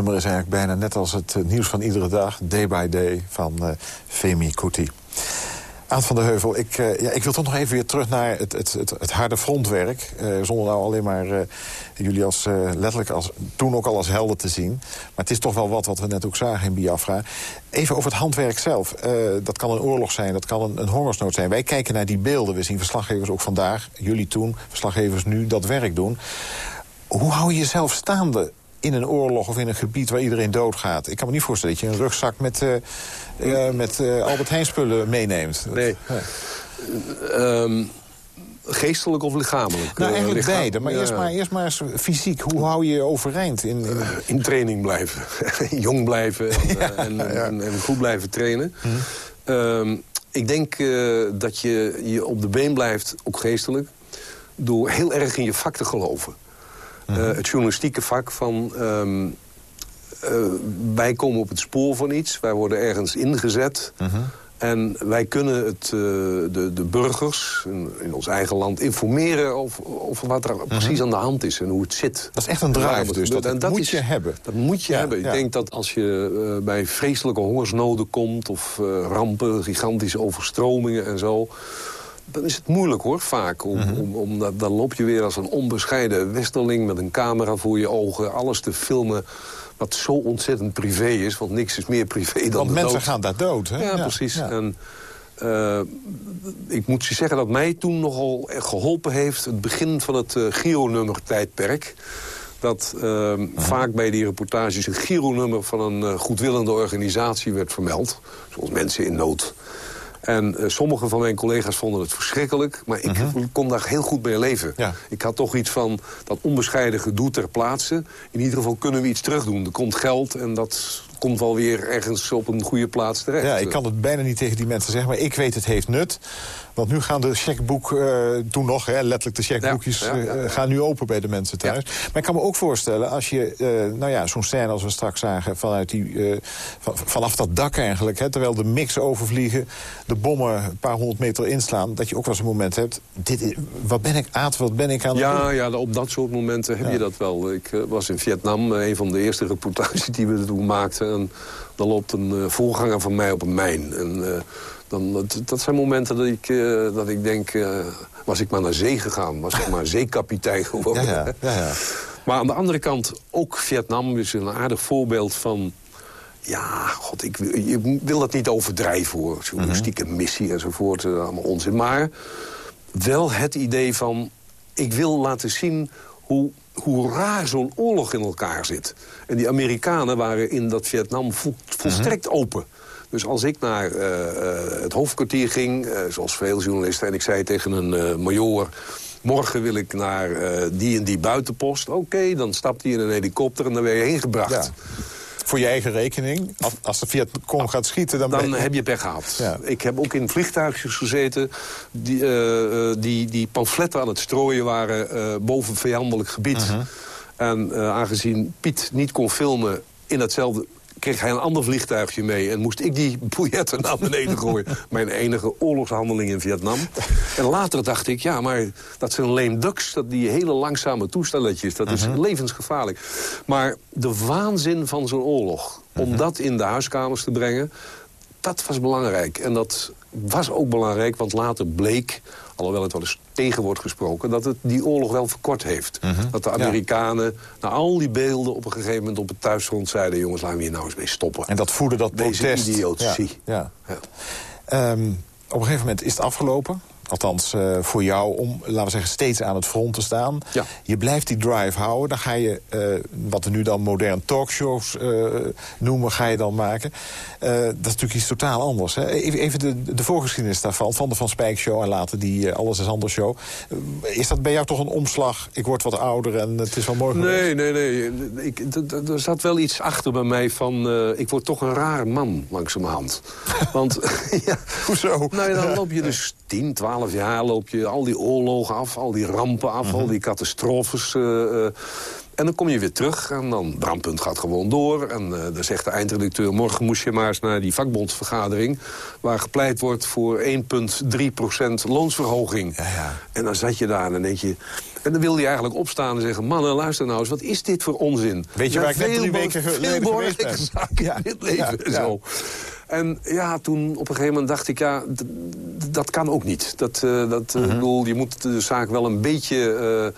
Nummer is eigenlijk bijna net als het eh, nieuws van iedere dag. Day by Day van eh, Femi Kuti. Aad van der Heuvel, ik, eh, ja, ik wil toch nog even weer terug naar het, het, het, het harde frontwerk. zonder nou alleen maar jullie als, letterlijk als, toen ook al als helden te zien. Maar het is toch wel wat wat we net ook zagen in Biafra. Even over het handwerk zelf. Dat kan een oorlog zijn, dat kan een, een hongersnood zijn. Wij kijken naar die beelden. We zien verslaggevers ook vandaag, jullie toen, verslaggevers nu dat werk doen. Hoe hou je jezelf staande in een oorlog of in een gebied waar iedereen doodgaat? Ik kan me niet voorstellen dat je een rugzak met, eh, eh, met eh, Albert Heijn spullen meeneemt. Nee. Ehm, geestelijk of lichamelijk? Nou, eigenlijk lichaam- beide. Maar, ja. eerst maar eerst maar eens fysiek. Hoe hou je je overeind? In, in... in training blijven. [LAUGHS] Jong blijven en, en, en, en goed blijven trainen. Mhm. Ehm, ik denk dat je, je op de been blijft, ook geestelijk... door heel erg in je vak te geloven. Eh, het journalistieke vak van... ehm, eh, wij komen op het spoor van iets. Wij worden ergens ingezet. Mhm. En wij kunnen het, eh, de, de burgers in, in ons eigen land informeren over, over wat er precies aan de hand is en hoe het zit. Dat is echt een drive dus. Dat, En dat moet is- je hebben. Dat moet je Ja, hebben. Ik ja. denk dat als je bij vreselijke hongersnoden komt... of rampen, gigantische overstromingen en zo... dan is het moeilijk hoor, vaak. Om, Mhm. om, om, dan- dan loop je weer als een onbescheiden westerling... met een camera voor je ogen, alles te filmen... wat zo ontzettend privé is, want niks is meer privé dan Want de mensen dood. gaan daar dood, hè? Ja, Ja, precies. ja. En, eh, ik moet je zeggen dat mij toen nogal geholpen heeft... het begin van het eh Giro-nummer-tijdperk. Dat eh, vaak bij die reportages een Giro-nummer van een goedwillende organisatie werd vermeld. Zoals mensen in nood. En eh, sommige van mijn collega's vonden het verschrikkelijk. Maar ik kon daar heel goed mee leven. Ik had toch iets van dat onbescheiden gedoe ter plaatse. In ieder geval kunnen we iets terugdoen. Er komt geld en dat komt wel weer ergens op een goede plaats terecht. Ja, ik kan het bijna niet tegen die mensen zeggen, maar ik weet het heeft nut. Want nu gaan de checkboek, eh, toen nog, hè, letterlijk de checkboekjes... Ja, ja, ja, ja. eh, gaan nu open bij de mensen thuis. Maar ik kan me ook voorstellen, als je, eh, nou ja, zo'n scène als we straks zagen... Vanuit die, van- vanaf dat dak eigenlijk, hè, terwijl de mix overvliegen... de bommen een paar honderd meter inslaan... dat je ook wel eens een moment hebt, dit, is- wat ben ik aan, wat ben ik aan het Ja, doen? ja, op dat soort momenten heb je dat wel. Ik was in Vietnam, een van de eerste reportages die we toen maakten. En dan loopt een eh, voorganger van mij op een mijn. En, eh, dan, dat, dat zijn momenten dat ik, eh, dat ik denk, was ik maar naar zee gegaan. Was ik maar [LAUGHS] zeekapitein geworden. Ja, ja, ja. Maar aan de andere kant, ook Vietnam is een aardig voorbeeld van... Ja, god, ik, wil- je wil dat niet overdrijven hoor. Journalistieke missie enzovoort, allemaal onzin. Maar wel het idee van... ik wil laten zien hoe, hoe raar zo'n oorlog in elkaar zit. En die Amerikanen waren in dat Vietnam vol- volstrekt open. Dus als ik naar eh, eh, het hoofdkwartier ging, eh, zoals veel journalisten... en ik zei tegen een eh major... morgen wil ik naar die en die buitenpost. Oké, dan stapt hij in een helikopter en dan ben je heen gebracht. Ja. Voor je eigen rekening. Als, als de Vietcong gaat schieten, dan, Dan ben heb je pech gehad. Ja. Ik heb ook in vliegtuigjes gezeten die, eh, eh, die, die pamfletten aan het strooien waren eh, boven vijandelijk gebied. Mhm. En aangezien Piet niet kon filmen in hetzelfde kreeg hij een ander vliegtuigje mee... en moest ik die biljetten naar beneden gooien. [LAUGHS] Mijn enige oorlogshandeling in Vietnam. En later dacht ik, ja, maar dat zijn lame ducks... Dat die hele langzame toestelletjes, dat is levensgevaarlijk. Maar de waanzin van zo'n oorlog... om dat in de huiskamers te brengen... dat was belangrijk. En dat was ook belangrijk, want later bleek... alhoewel het wel eens tegen wordt gesproken... dat het die oorlog wel verkort heeft. Dat de Amerikanen na al die beelden op een gegeven moment op het thuisfront zeiden... jongens, laten we hier nou eens mee stoppen. En dat voerde dat Deze protest. idiotie. Ja, ja. Ehm, op een gegeven moment is het afgelopen. Althans, eh, voor jou om, laten we zeggen, steeds aan het front te staan. Je blijft die drive houden. Dan ga je, eh, wat we nu dan modern talkshows eh, noemen, ga je dan maken. Dat is natuurlijk iets totaal anders. Hè? Even, de, de voorgeschiedenis daarvan, van de Van Spijk Show... en later die Alles is Anders Show. Is dat bij jou toch een omslag? Ik word wat ouder en het is wel mooi? Nee, nee, nee. Ik, er zat wel iets achter bij mij van... ik word toch een raar man, langzamerhand. [LAUGHS] Want, [LAUGHS] ja... Hoezo? Nou ja, dan loop je [LAUGHS] dus 10, 12 jaar... loop je al die oorlogen af, al die rampen af, al die catastrofes... eh, eh, en dan kom je weer terug en dan Brandpunt gaat gewoon door. En eh, dan zegt de eindredacteur... morgen moest je maar eens naar die vakbondsvergadering... waar gepleit wordt voor 1,3% loonsverhoging. En dan zat je daar en dan denk je... En dan wilde je eigenlijk opstaan en zeggen... mannen, luister nou eens, wat is dit voor onzin? Weet je waar ik net drie weken geleden veel geweest ben? belangrijke zaken in dit leven. ja, ja. Zo. En ja, toen op een gegeven moment dacht ik... ja, dat kan ook niet. Dat, eh, dat, Mhm. eh, ik bedoel, je moet de zaak wel een beetje...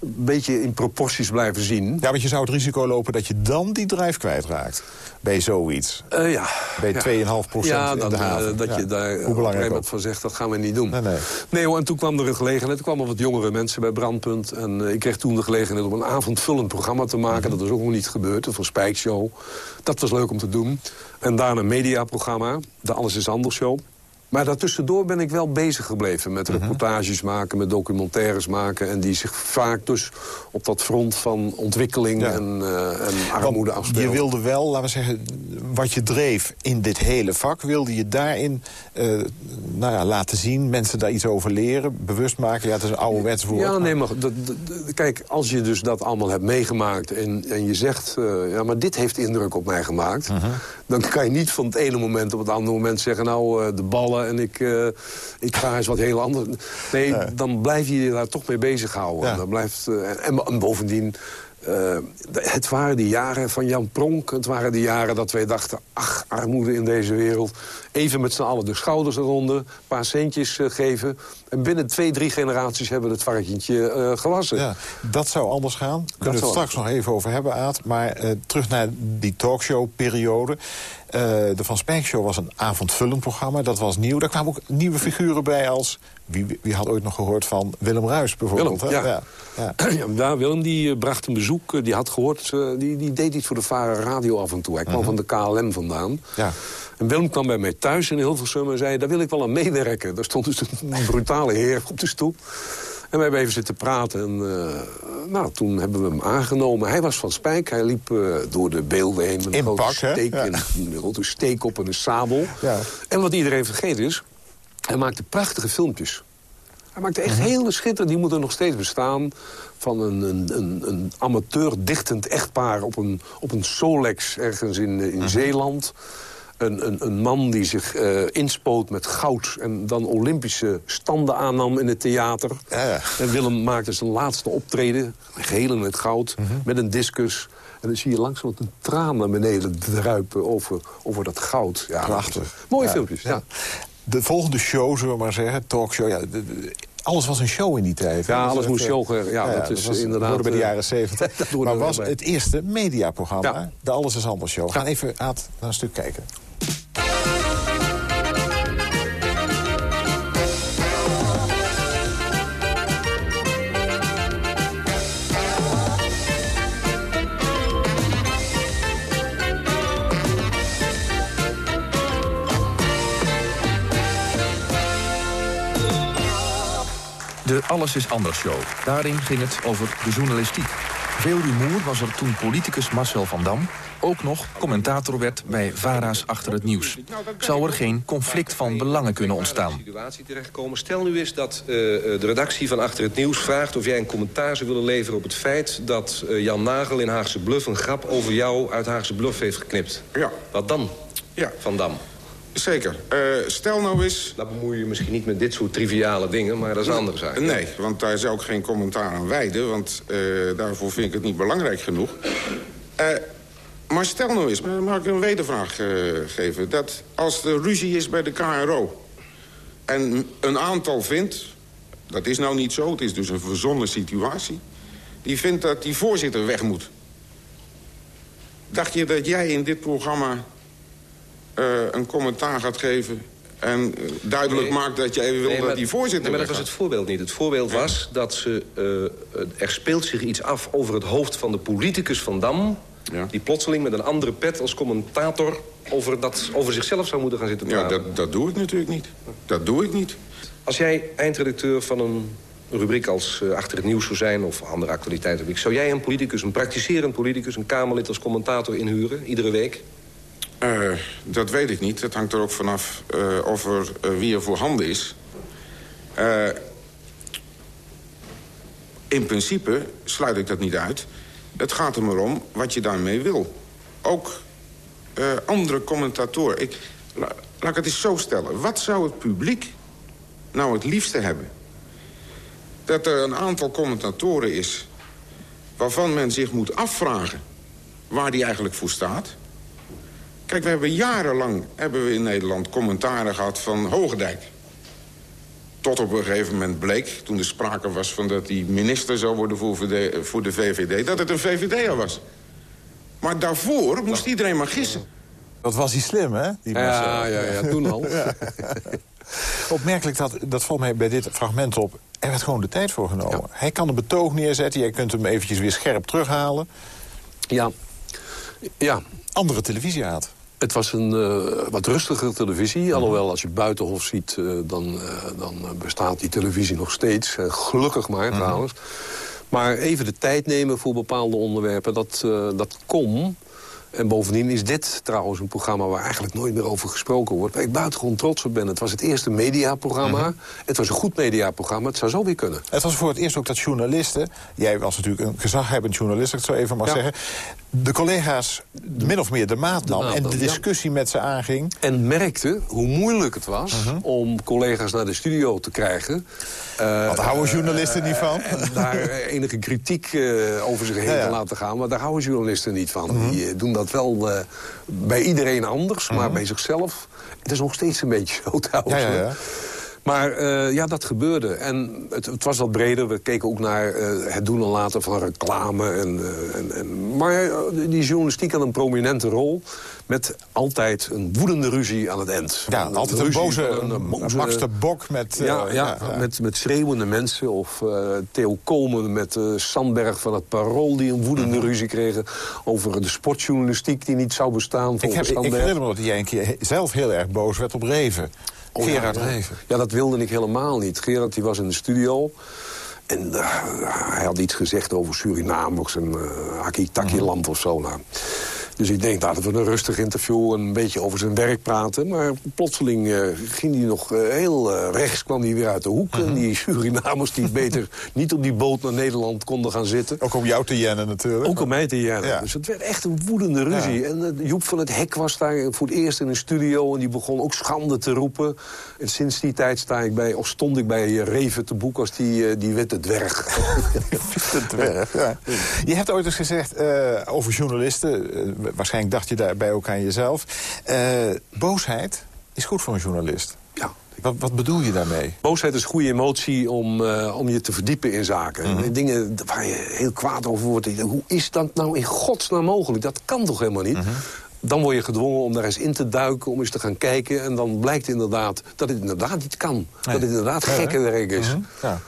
een beetje in proporties blijven zien. Ja, want je zou het risico lopen dat je dan die drijf kwijtraakt. Bij zoiets. Eh, ja. Bij Ja. 2,5 procent ja, in de eh, haven. dat Ja. je daar op Hoe belangrijk ook. van zegt, dat gaan we niet doen. Nee, nee. Nee hoor, en toen kwam er een gelegenheid. Er kwamen wat jongere mensen bij Brandpunt. En eh, ik kreeg toen de gelegenheid om een avondvullend programma te maken. Dat is ook nog niet gebeurd, een Spijkshow. Dat was leuk om te doen. En daarna een mediaprogramma, de Alles is Anders Show. Maar daartussendoor ben ik wel bezig gebleven met Mhm. reportages maken, met documentaires maken. En die zich vaak dus op dat front van ontwikkeling Ja. en, eh, en armoede afspelen. Je wilde wel, laten we zeggen, wat je dreef in dit hele vak... wilde je daarin eh, nou ja, laten zien, mensen daar iets over leren... bewust maken, ja, het is een ouderwets woord. Ja, nee, maar dat- dat- dat- kijk, als je dus dat allemaal hebt meegemaakt... en, en je zegt, eh, ja, maar dit heeft indruk op mij gemaakt... Mhm. dan kan je niet van het ene moment op het andere moment zeggen... nou, de ballen en ik, eh, ik ga eens wat heel anders... Nee, dan blijf je je daar toch mee bezighouden. Dan blijft, eh, en, en bovendien... eh, het waren die jaren van Jan Pronk. Het waren die jaren dat wij dachten... ach, armoede in deze wereld. Even met z'n allen de schouders eronder. Een paar centjes uh, geven. En binnen twee, drie generaties hebben we het varkentje uh, gewassen. Ja, dat zou anders gaan. Kunnen we het straks nog even over hebben, Aad. Maar terug naar die talkshow-periode. De Van Spijk Show was een avondvullend programma. Dat was nieuw. Daar kwamen ook nieuwe figuren bij als... Wie, wie had ooit nog gehoord van Willem Ruis bijvoorbeeld? Willem, ja. [CLEARS THROAT] Ja. Ja. Willem die bracht een bezoek. Die had gehoord, die, die deed iets voor de Varen Radio af en toe. Hij kwam mhm. van de KLM vandaan. Ja. En Willem kwam bij mij thuis in Hilversum en zei... daar wil ik wel aan meewerken. Daar stond dus een brutale heer op de stoep. En wij hebben even zitten praten. En uh, nou, toen hebben we hem aangenomen. Hij was van Spijk. Hij liep uh, door de beelden heen met een grote, steek, ja. een grote steek op en een sabel. Ja. En wat iedereen vergeet is... hij maakte prachtige filmpjes. Hij maakte echt mhm. hele schitterend. Die moeten nog steeds bestaan. Van een, een, een, een amateur dichtend echtpaar op een, op een Solex ergens in, in mhm. Zeeland een, een, een man die zich uh, inspoot met goud... en dan Olympische standen aannam in het theater. Ja. En Willem maakte zijn laatste optreden, geheel in het goud, mhm. met een discus... En dan zie je langzaam een traan naar beneden druipen over, over dat goud. Ja, Prachtig. Mooie filmpjes, ja. De volgende show, zullen we maar zeggen, talkshow... Ja, alles was een show in die tijd. Ja, alles moest show. Ja, dat, is was, inderdaad... bij de jaren eh, zeventig. [LAUGHS] maar was het eerste mediaprogramma, de Alles is Anders show. We gaan even naar een stuk kijken. De Alles is Anders show. Daarin ging het over de journalistiek. Veel rumoer was er toen politicus Marcel van Dam... ook nog commentator werd bij VARA's Achter het Nieuws. Zou er geen conflict van belangen kunnen ontstaan? Stel nu eens dat uh, de redactie van Achter het Nieuws vraagt... of jij een commentaar zou willen leveren op het feit... dat uh, Jan Nagel in Haagse Bluff een grap over jou uit Haagse Bluff heeft geknipt. Ja. Wat dan, ja. Van Dam? Zeker. Uh, stel nou eens... Dan bemoei je misschien niet met dit soort triviale dingen, maar dat is een andere zaak. Nee, want daar is ook geen commentaar aan wijden... want uh, daarvoor vind ik het niet belangrijk genoeg. Uh, maar stel nou eens, mag ik een wedervraag geven... dat als er ruzie is bij de KRO... en een aantal vindt... dat is nou niet zo, het is dus een verzonnen situatie... die vindt dat die voorzitter weg moet. Dacht je dat jij in dit programma een commentaar gaat geven... en duidelijk nee, maakt dat jij wil nee, maar, dat die voorzitter nee, maar dat was het voorbeeld niet. Het voorbeeld ja. was dat ze... Uh, er speelt zich iets af over het hoofd van de politicus van Dam... Ja. die plotseling met een andere pet als commentator... over, dat, over zichzelf zou moeten gaan zitten praten. Ja, dat, dat doe ik natuurlijk niet. Dat doe ik niet. Als jij eindredacteur van een rubriek als uh, Achter het Nieuws zou zijn... of andere actualiteiten, zou jij een politicus, een praktiserend politicus... een Kamerlid als commentator inhuren, iedere week? Uh, dat weet ik niet. Het hangt er ook vanaf uh, of er, uh, wie er voorhanden is. in principe sluit ik dat niet uit. Het gaat er maar om wat je daarmee wil. Ook andere commentatoren. Ik, la, laat ik het eens zo stellen. Wat zou het publiek nou het liefste hebben? Dat er een aantal commentatoren is... waarvan men zich moet afvragen waar die eigenlijk voor staat... Kijk, we hebben jarenlang hebben we in Nederland commentaren gehad van Hogendijk. Tot op een gegeven moment bleek, toen er sprake was van dat hij minister zou worden voor de, voor de VVD... dat het een VVD'er was. Maar daarvoor moest iedereen maar gissen. Wat was hij slim, hè? Die ja, ja, ja, toen al. [LAUGHS] ja. Opmerkelijk, dat, dat valt mij bij dit fragment op. Er werd gewoon de tijd voor genomen. Ja. Hij kan een betoog neerzetten. Jij kunt hem eventjes weer scherp terughalen. Ja. Ja. Andere televisie had. Het was een uh, wat rustigere televisie. Mhm. Alhoewel, als je Buitenhof ziet, uh, dan, uh, dan bestaat die televisie nog steeds. gelukkig maar, mm trouwens. Maar even de tijd nemen voor bepaalde onderwerpen, dat, dat kon. En bovendien is dit trouwens een programma waar eigenlijk nooit meer over gesproken wordt. Waar ik buitengewoon trots op ben. Het was het eerste mediaprogramma. Mhm. Het was een goed mediaprogramma. Het zou zo weer kunnen. Het was voor het eerst ook dat journalisten... jij was natuurlijk een gezaghebbend journalist, als ik het zo even mag Ja. zeggen... de collega's min of meer de maat nam... en de ja. discussie met ze aanging. En merkte hoe moeilijk het was Mhm. om collega's naar de studio te krijgen. Uh, Want daar houden journalisten niet van. En daar enige kritiek eh, over zich heen Ja, ja. te laten gaan. Maar daar houden journalisten niet van. Mhm. Die eh, doen dat wel eh, bij iedereen anders, maar bij zichzelf. Het is nog steeds een beetje zo trouwens. Maar eh, ja, dat gebeurde. En het, het was wat breder. We keken ook naar eh, het doen en laten van reclame. En, eh, en, en, maar die journalistiek had een prominente rol. Met altijd een woedende ruzie aan het eind. Ja, altijd een ruzie boze, een boze- Max de Bok met... ja, ja, Met, met schreeuwende mensen. Of Theo Komen met Sandberg van het Parool... die een woedende Mhm. ruzie kregen over de sportjournalistiek... die niet zou bestaan ik, heb, ik Sandberg. herinner me dat jij een keer zelf heel erg boos werd op Reven. Oh, Gerard ja, ja. Reven. Ja, dat wilde ik helemaal niet. Gerard die was in de studio. En eh, hij had iets gezegd over Surinamers en uh, Aki-Taki-land of zo. Nou. Dus ik denk, laten we een rustig interview en een beetje over zijn werk praten. Maar plotseling eh, ging hij nog eh, heel eh, rechts, kwam hij weer uit de hoek. En die Surinamers die [LAUGHS] beter niet op die boot naar Nederland konden gaan zitten. Ook om jou te jennen natuurlijk. Ook om mij te jennen. Ja. Dus het werd echt een woedende ruzie. Ja. En Joep van het Hek was daar voor het eerst in een studio... en die begon ook schande te roepen. En sinds die tijd sta ik bij, of stond ik bij Reven te boek... als die, die witte dwerg. [LAUGHS] De dwerg, ja. Je hebt ooit eens gezegd over journalisten... waarschijnlijk dacht je daarbij ook aan jezelf... eh, boosheid is goed voor een journalist. Ja. Wat, wat bedoel je daarmee? Boosheid is een goede emotie om, eh, om je te verdiepen in zaken. Mhm. Dingen waar je heel kwaad over wordt. Hoe is dat nou in godsnaam mogelijk? Dat kan toch helemaal niet? Mhm. Dan word je gedwongen om daar eens in te duiken, om eens te gaan kijken. En dan blijkt inderdaad dat het inderdaad niet kan. Dat het inderdaad gekke werk is. Mhm. Ja.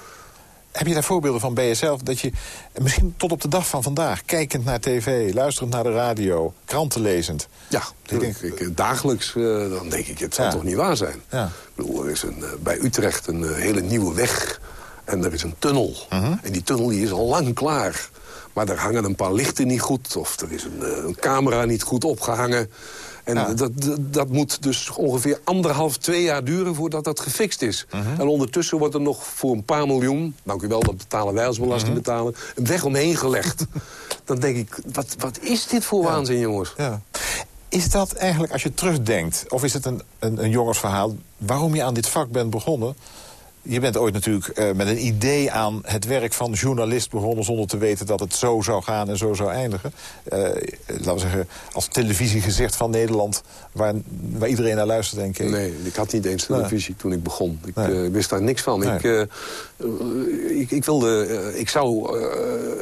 Heb je daar voorbeelden van bij jezelf? Dat je misschien tot op de dag van vandaag, kijkend naar tv, luisterend naar de radio, kranten lezend. Ja, ik denk, ik, eh, dagelijks eh, dan denk ik, het zal Ja. toch niet waar zijn? Ja. Ik bedoel, er is een, eh, bij Utrecht een hele nieuwe weg en er is een tunnel. Mhm. En die tunnel die is al lang klaar. Maar er hangen een paar lichten niet goed of er is een, een camera niet goed opgehangen. En Ja. dat, dat, moet dus ongeveer anderhalf, twee jaar duren voordat dat gefixt is. Mhm. En ondertussen wordt er nog voor een paar miljoen... dank u wel, dat betalen wij als Mhm. belastingbetaler... een weg omheen gelegd. [LAUGHS] Dan denk ik, wat, wat is dit voor waanzin, jongens? Ja. Is dat eigenlijk, als je terugdenkt, of is het een, een, een jongensverhaal... waarom je aan dit vak bent begonnen? Je bent ooit natuurlijk eh, met een idee aan het werk van journalist begonnen... zonder te weten dat het zo zou gaan en zo zou eindigen. Eh, laten we zeggen, als televisiegezicht van Nederland... waar, waar iedereen naar luistert, denk ik. Nee, ik had niet eens televisie toen ik begon. Ik Nee. eh, wist daar niks van. Nee. Ik, ik, ik, wilde, ik zou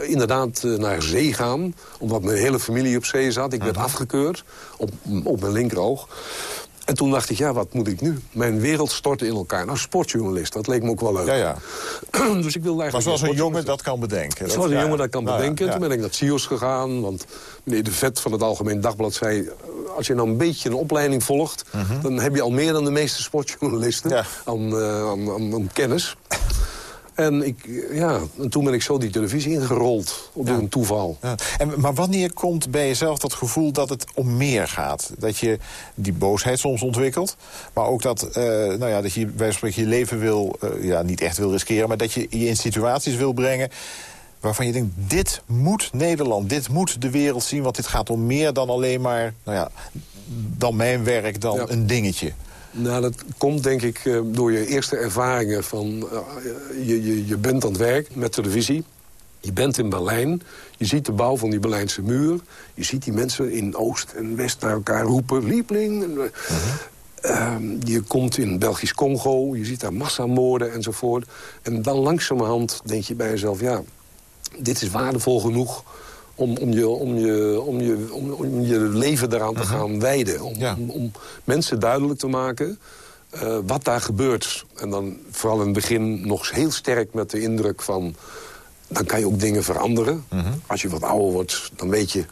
inderdaad naar zee gaan, omdat mijn hele familie op zee zat. Ik werd Mhm. afgekeurd op, op mijn linkeroog. En toen dacht ik, ja, wat moet ik nu? Mijn wereld stortte in elkaar. Nou, sportjournalist, dat leek me ook wel leuk. Ja, ja. [CLEARS THROAT] dus ik wilde eigenlijk... Maar zoals een jongen dat kan bedenken. Zoals een ja. jongen dat kan Nou bedenken. ja. Toen ben ik naar CIO's gegaan. Want meneer De Vet van het Algemeen Dagblad zei... eh, als je nou een beetje een opleiding volgt... Mhm. dan heb je al meer dan de meeste sportjournalisten aan, eh, aan, aan, aan kennis. En, ik, ja, en toen ben ik zo die televisie ingerold. Op door een toeval. Ja. En, maar wanneer komt bij jezelf dat gevoel dat het om meer gaat? Dat je die boosheid soms ontwikkelt. Maar ook dat, eh, nou ja, dat je bij spreken je leven wil... eh, ja, niet echt wil riskeren, maar dat je je in situaties wil brengen... waarvan je denkt, dit moet Nederland, dit moet de wereld zien... want dit gaat om meer dan alleen maar, nou ja, dan mijn werk, dan een dingetje. Nou, dat komt denk ik eh, door je eerste ervaringen van... eh, je, je, je bent aan het werk met televisie. Je bent in Berlijn. Je ziet de bouw van die Berlijnse muur. Je ziet die mensen in Oost en West naar elkaar roepen. Liebling. Eh, ehm, je komt in Belgisch Congo. Je ziet daar massamoorden enzovoort. En dan langzamerhand denk je bij jezelf... ja, dit is waardevol genoeg om, om, je, om, je, om, je, om, om je leven daaraan te gaan wijden. Om, om, om mensen duidelijk te maken eh, wat daar gebeurt. En dan vooral in het begin nog heel sterk met de indruk van... dan kan je ook dingen veranderen. Als je wat ouder wordt, dan weet je...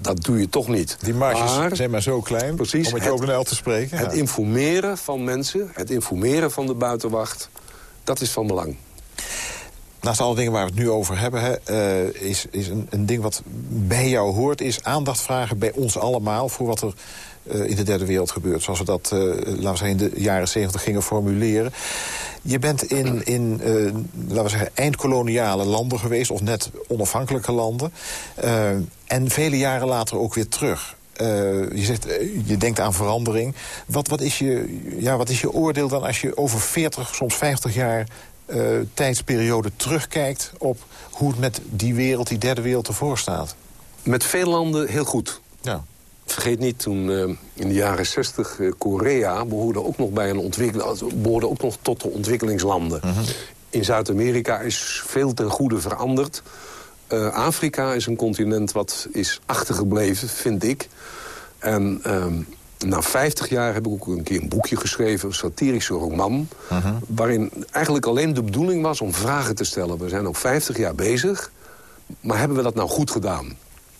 dat doe je toch niet. Die marges zijn maar zo klein, precies, om met je ook te spreken. Het Ja. informeren van mensen, het informeren van de buitenwacht... dat is van belang. Naast alle dingen waar we het nu over hebben... Hè, eh, is, is een, een ding wat bij jou hoort... is aandacht vragen bij ons allemaal voor wat er eh, in de derde wereld gebeurt. Zoals we dat, eh, laten we zeggen, in de jaren zeventig gingen formuleren. Je bent in, in laten we zeggen, eindkoloniale landen geweest... of net onafhankelijke landen. en vele jaren later ook weer terug. je zegt, je denkt aan verandering. Wat, wat, is je, ja, wat is je oordeel dan als je over 40, soms 50 jaar uh, tijdsperiode terugkijkt... op hoe het met die wereld, die derde wereld ervoor staat? Met veel landen heel goed. Ja. Vergeet niet, toen uh, in de jaren 60 uh, Korea behoorde ook nog, bij een ontwikkeling, behoorde ook nog tot de ontwikkelingslanden. Mhm. In Zuid-Amerika is veel ten goede veranderd. Afrika is een continent wat is achtergebleven, vind ik. En ehm, na 50 jaar heb ik ook een keer een boekje geschreven, een satirische roman... waarin eigenlijk alleen de bedoeling was om vragen te stellen. We zijn ook 50 jaar bezig, maar hebben we dat nou goed gedaan?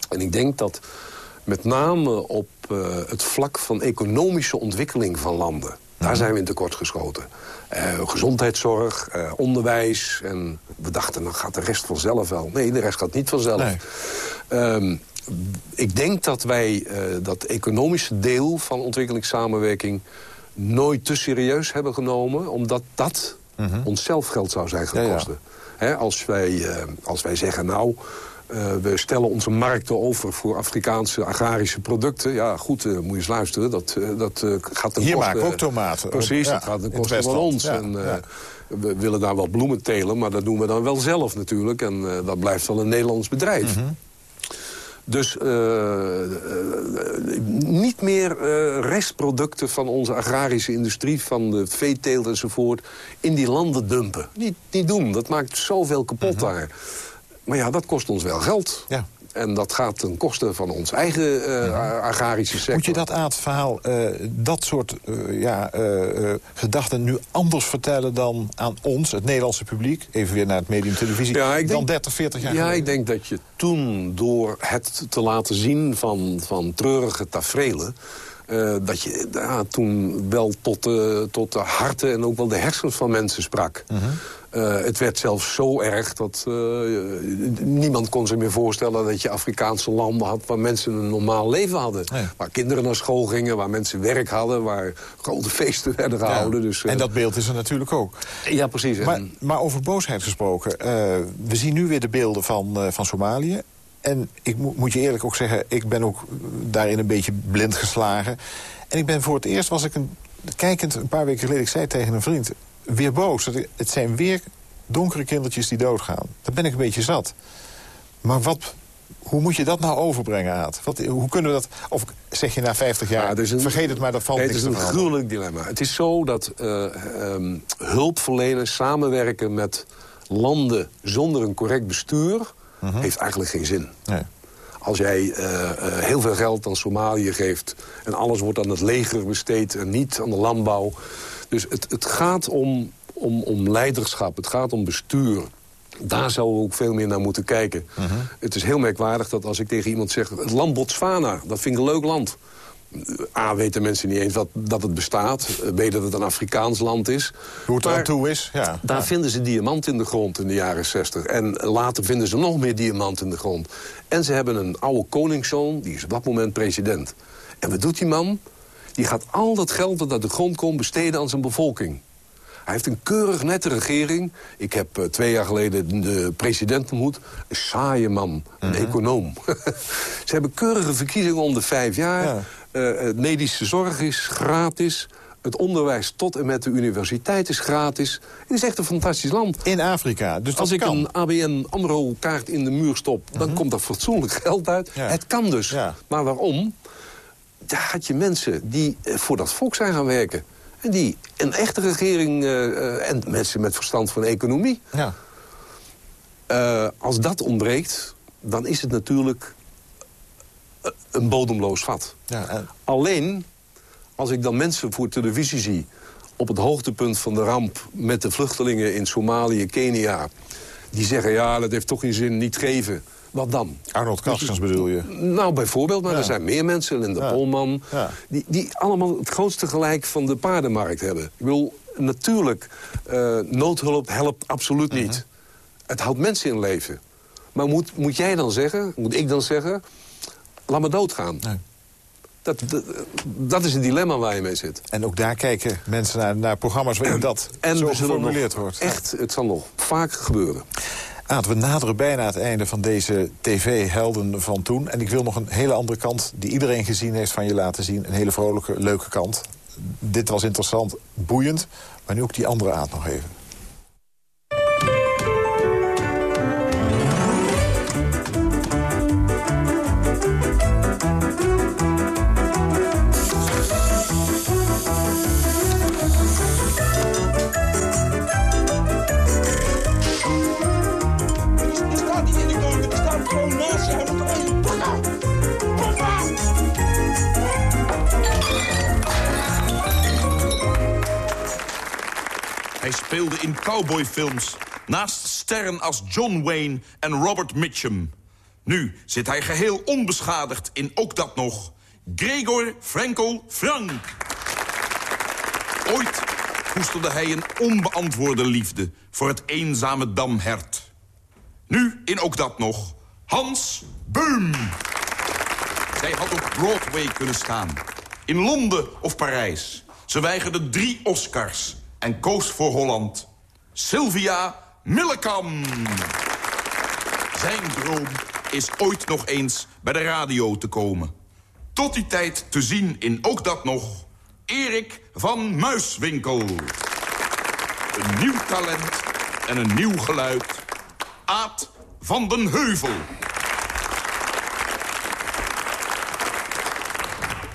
En ik denk dat met name op uh, het vlak van economische ontwikkeling van landen... daar zijn we in tekort geschoten. Uh, gezondheidszorg, uh, onderwijs. En we dachten, dan gaat de rest vanzelf wel. Nee, de rest gaat niet vanzelf. Nee. Um, ik denk dat wij uh, dat economische deel van ontwikkelingssamenwerking... nooit te serieus hebben genomen, omdat dat mm -hmm. onszelf geld zou zijn gaan kosten. Ja, ja. als, wij, uh, als wij zeggen, nou, uh, we stellen onze markten over voor Afrikaanse agrarische producten. Ja, goed, moet je eens luisteren. Dat, dat gaat ten Hier koste... maken we ook tomaten. Precies, dat gaat ten koste van ons. En, we willen daar wel bloemen telen, maar dat doen we dan wel zelf natuurlijk. En dat blijft wel een Nederlands bedrijf. Mhm. Dus uh, uh, niet meer uh, restproducten van onze agrarische industrie... van de veeteelt enzovoort, in die landen dumpen. Niet, niet doen, dat maakt zoveel kapot Mhm. daar. Maar ja, dat kost ons wel geld. Ja. En dat gaat ten koste van ons eigen agrarische sector. Moet je dat aan het verhaal, dat soort ja, gedachten... nu anders vertellen dan aan ons, het Nederlandse publiek? Even weer naar het medium televisie. Ja, ik dan denk- 30, 40 jaar Ja, geleden? ik denk dat je toen door het te laten zien van, van treurige tafereelen... eh, dat je ja, toen wel tot de, tot de harten en ook wel de hersens van mensen sprak. Mhm. Eh, het werd zelfs zo erg dat eh, niemand kon zich meer voorstellen... dat je Afrikaanse landen had waar mensen een normaal leven hadden. Waar kinderen naar school gingen, waar mensen werk hadden... waar grote [LAUGHS] feesten werden gehouden. Dus, eh, En dat beeld is er natuurlijk ook. Ja, precies. Maar, maar over boosheid gesproken. we zien nu weer de beelden van, van Somalië. En ik mo- moet je eerlijk ook zeggen... ik ben ook daarin een beetje blind geslagen. En ik ben voor het eerst, was ik een, kijkend een paar weken geleden... ik zei tegen een vriend, weer boos. Het zijn weer donkere kindertjes die doodgaan. Daar ben ik een beetje zat. Maar wat... Hoe moet je dat nou overbrengen, Aad? Wat, hoe kunnen we dat... Of zeg je na 50 jaar, Ja, er is een- vergeet het maar, dat valt Nee, het is een gruwelijk dilemma. Het is zo dat ehm, hulpverleners samenwerken met landen zonder een correct bestuur... heeft eigenlijk geen zin. Nee. Als jij eh, eh, heel veel geld aan Somalië geeft... en alles wordt aan het leger besteed en niet aan de landbouw. Dus het, het gaat om, om, om leiderschap, het gaat om bestuur. Daar zouden we ook veel meer naar moeten kijken. Het is heel merkwaardig dat als ik tegen iemand zeg... het land Botswana, dat vind ik een leuk land. A, weten mensen niet eens wat, dat het bestaat. B, dat het een Afrikaans land is. Hoe het aan toe is, ja. Daar vinden ze diamant in de grond in de jaren 60. En later vinden ze nog meer diamant in de grond. En ze hebben een oude koningszoon, die is op dat moment president. En wat doet die man? Die gaat al dat geld dat uit de grond komt besteden aan zijn bevolking. Hij heeft een keurig nette regering. Ik heb eh, twee jaar geleden de president ontmoet. Een saaie man, een econoom. [LAUGHS] Ze hebben keurige verkiezingen om de vijf jaar. Eh, het medische zorg is gratis. Het onderwijs tot en met de universiteit is gratis. Het is echt een fantastisch land. In Afrika, dus Als ik kan. een ABN AMRO-kaart in de muur stop... dan komt er fatsoenlijk geld uit. Ja. Het kan dus. Maar waarom? Daar had je mensen die eh, voor dat volk zijn gaan werken. En die een echte regering... eh, eh, en mensen met verstand van economie. Ja. Als dat ontbreekt, dan is het natuurlijk een bodemloos vat. Ja, en- Alleen, als ik dan mensen voor televisie zie... op het hoogtepunt van de ramp met de vluchtelingen in Somalië, Kenia... die zeggen, ja, dat heeft toch geen zin, niet geven. Wat dan? Arnold Karskens bedoel je? Nou, bijvoorbeeld, maar Ja. er zijn meer mensen, Linda Ja. Polman... Ja. Die, die allemaal het grootste gelijk van de paardenmarkt hebben. Ik bedoel, natuurlijk, eh, noodhulp helpt absoluut Mhm. niet. het houdt mensen in leven. Maar moet, moet jij dan zeggen, moet ik dan zeggen... laat me doodgaan. Nee. Dat, dat, dat, is een dilemma waar je mee zit. En ook daar kijken mensen naar, naar programma's waarin [CLEARS THROAT] dat en zo geformuleerd wordt. Echt, het zal nog vaak gebeuren. Aad, we naderen bijna het einde van deze tv-helden van toen. En ik wil nog een hele andere kant die iedereen gezien heeft van je laten zien. Een hele vrolijke, leuke kant. Dit was interessant, boeiend. Maar nu ook die andere Aad nog even. Cowboyfilms... naast sterren als John Wayne en Robert Mitchum. Nu zit hij geheel onbeschadigd in ook dat nog... Gregor Frankel Frank. Ooit koesterde hij een onbeantwoorde liefde... voor het eenzame damhert. Nu in ook dat nog Hans Beum. Zij had op Broadway kunnen staan. In Londen of Parijs. Ze weigerde drie Oscars en koos voor Holland. Sylvia Millekam. Zijn droom is ooit nog eens bij de radio te komen. Tot die tijd te zien in ook dat nog... Erik van Muiswinkel. Een nieuw talent en een nieuw geluid. Aad van den Heuvel.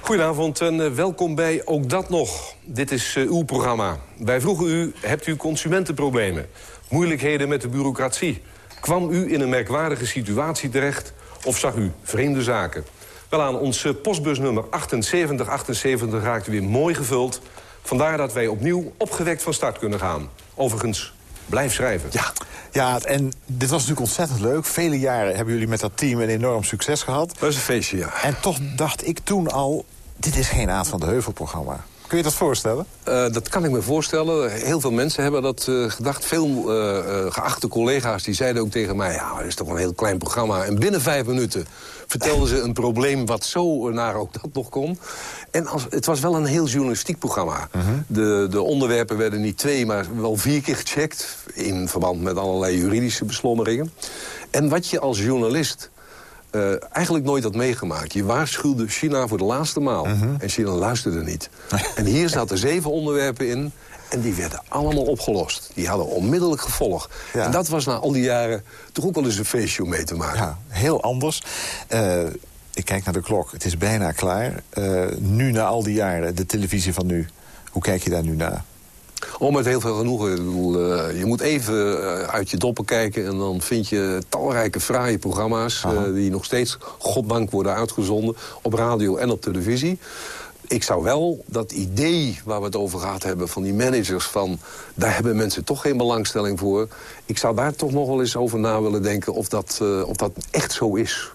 Goedenavond en eh, welkom bij Ook Dat Nog. Dit is uh, uw programma. Wij vroegen u, hebt u consumentenproblemen? Moeilijkheden met de bureaucratie? Kwam u in een merkwaardige situatie terecht? Of zag u vreemde zaken? Wel aan ons postbusnummer 7878 raakt u weer mooi gevuld. Vandaar dat wij opnieuw opgewekt van start kunnen gaan. Overigens, blijf schrijven. Ja, ja, en dit was natuurlijk ontzettend leuk. Vele jaren hebben jullie met dat team een enorm succes gehad. Dat was een feestje, ja. En toch dacht ik toen al, dit is geen Aad van de Heuvel programma. Kun je dat voorstellen? Uh, dat kan ik me voorstellen. Heel veel mensen hebben dat uh, gedacht. Veel uh, geachte collega's die zeiden ook tegen mij... ja, dat is toch een heel klein programma. En binnen vijf minuten vertelden ze een probleem... wat zo naar ook dat nog kon. En als, het was wel een heel journalistiek programma. -huh. de, de onderwerpen werden niet twee, maar wel vier keer gecheckt... in verband met allerlei juridische beslommeringen. En wat je als journalist uh, eigenlijk nooit had meegemaakt. Je waarschuwde China voor de laatste maal. Uh -huh. En China luisterde niet. [LAUGHS] en hier zaten zeven onderwerpen in. En die werden allemaal opgelost. Die hadden onmiddellijk gevolg. Ja. En dat was na al die jaren toch ook wel eens een feestje om mee te maken. Ja, heel anders. Uh, ik kijk naar de klok. Het is bijna klaar. Uh, nu na al die jaren, de televisie van nu. Hoe kijk je daar nu naar? Oh, met heel veel genoegen. uh, je moet even uh, uit je doppen kijken... en dan vind je talrijke fraaie programma's... Uh, die nog steeds, goddank, worden uitgezonden... op radio en op televisie. Ik zou wel dat idee waar we het over gehad hebben... van die managers, van daar hebben mensen toch geen belangstelling voor. Ik zou daar toch nog wel eens over na willen denken... of dat, of dat echt zo is.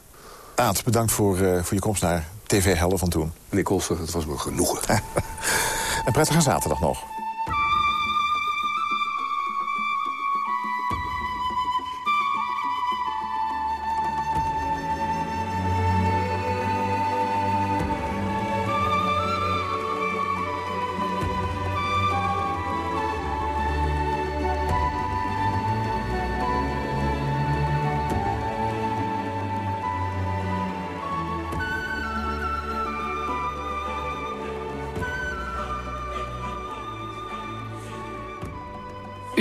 Aad, bedankt voor, voor je komst naar TV Helden van toen. Meneer Koster, het was me genoegen. [LAUGHS] een prettige zaterdag nog.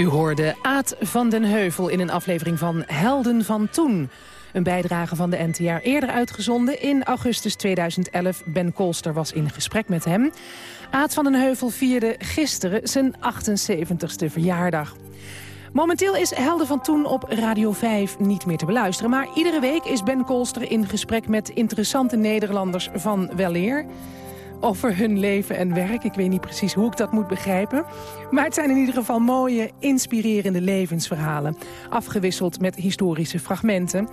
U hoorde Aad van den Heuvel in een aflevering van Helden van Toen. Een bijdrage van de NTR eerder uitgezonden in augustus 2011. Ben Kolster was in gesprek met hem. Aad van den Heuvel vierde gisteren zijn 78ste verjaardag. Momenteel is Helden van Toen op Radio 5 niet meer te beluisteren. Maar iedere week is Ben Kolster in gesprek met interessante Nederlanders van weleer over hun leven en werk. Ik weet niet precies hoe ik dat moet begrijpen. Maar het zijn in ieder geval mooie, inspirerende levensverhalen. Afgewisseld met historische fragmenten.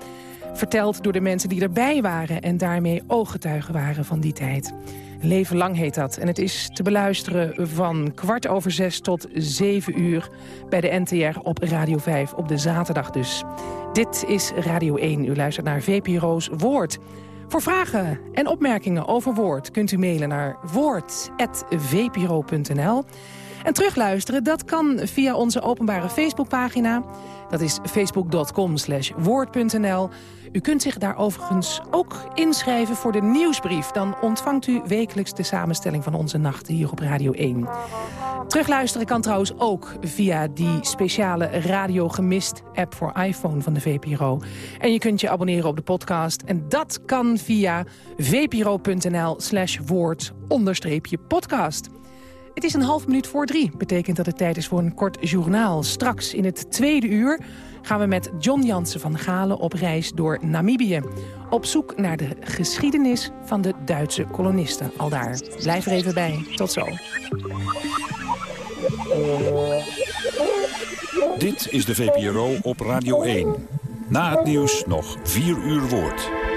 Verteld door de mensen die erbij waren en daarmee ooggetuigen waren van die tijd. Leven lang heet dat. En het is te beluisteren van kwart over zes tot zeven uur... bij de NTR op Radio 5, op de zaterdag dus. Dit is Radio 1. U luistert naar VPRO's Woord. Voor vragen en opmerkingen over Woord kunt u mailen naar woord.vpro.nl. En terugluisteren, dat kan via onze openbare Facebookpagina. Dat is facebook.com woord.nl. U kunt zich daar overigens ook inschrijven voor de nieuwsbrief. Dan ontvangt u wekelijks de samenstelling van onze nachten hier op Radio 1. Terugluisteren kan trouwens ook via die speciale Radio Gemist app voor iPhone van de VPRO. En je kunt je abonneren op de podcast. En dat kan via vpro.nl slash woord onderstreepje podcast. Het is een half minuut voor drie. Betekent dat het tijd is voor een kort journaal. Straks in het tweede uur gaan we met John Jansen van Galen op reis door Namibië. Op zoek naar de geschiedenis van de Duitse kolonisten. Al daar. Blijf er even bij. Tot zo. Dit is de VPRO op Radio 1. Na het nieuws nog 4 uur woord.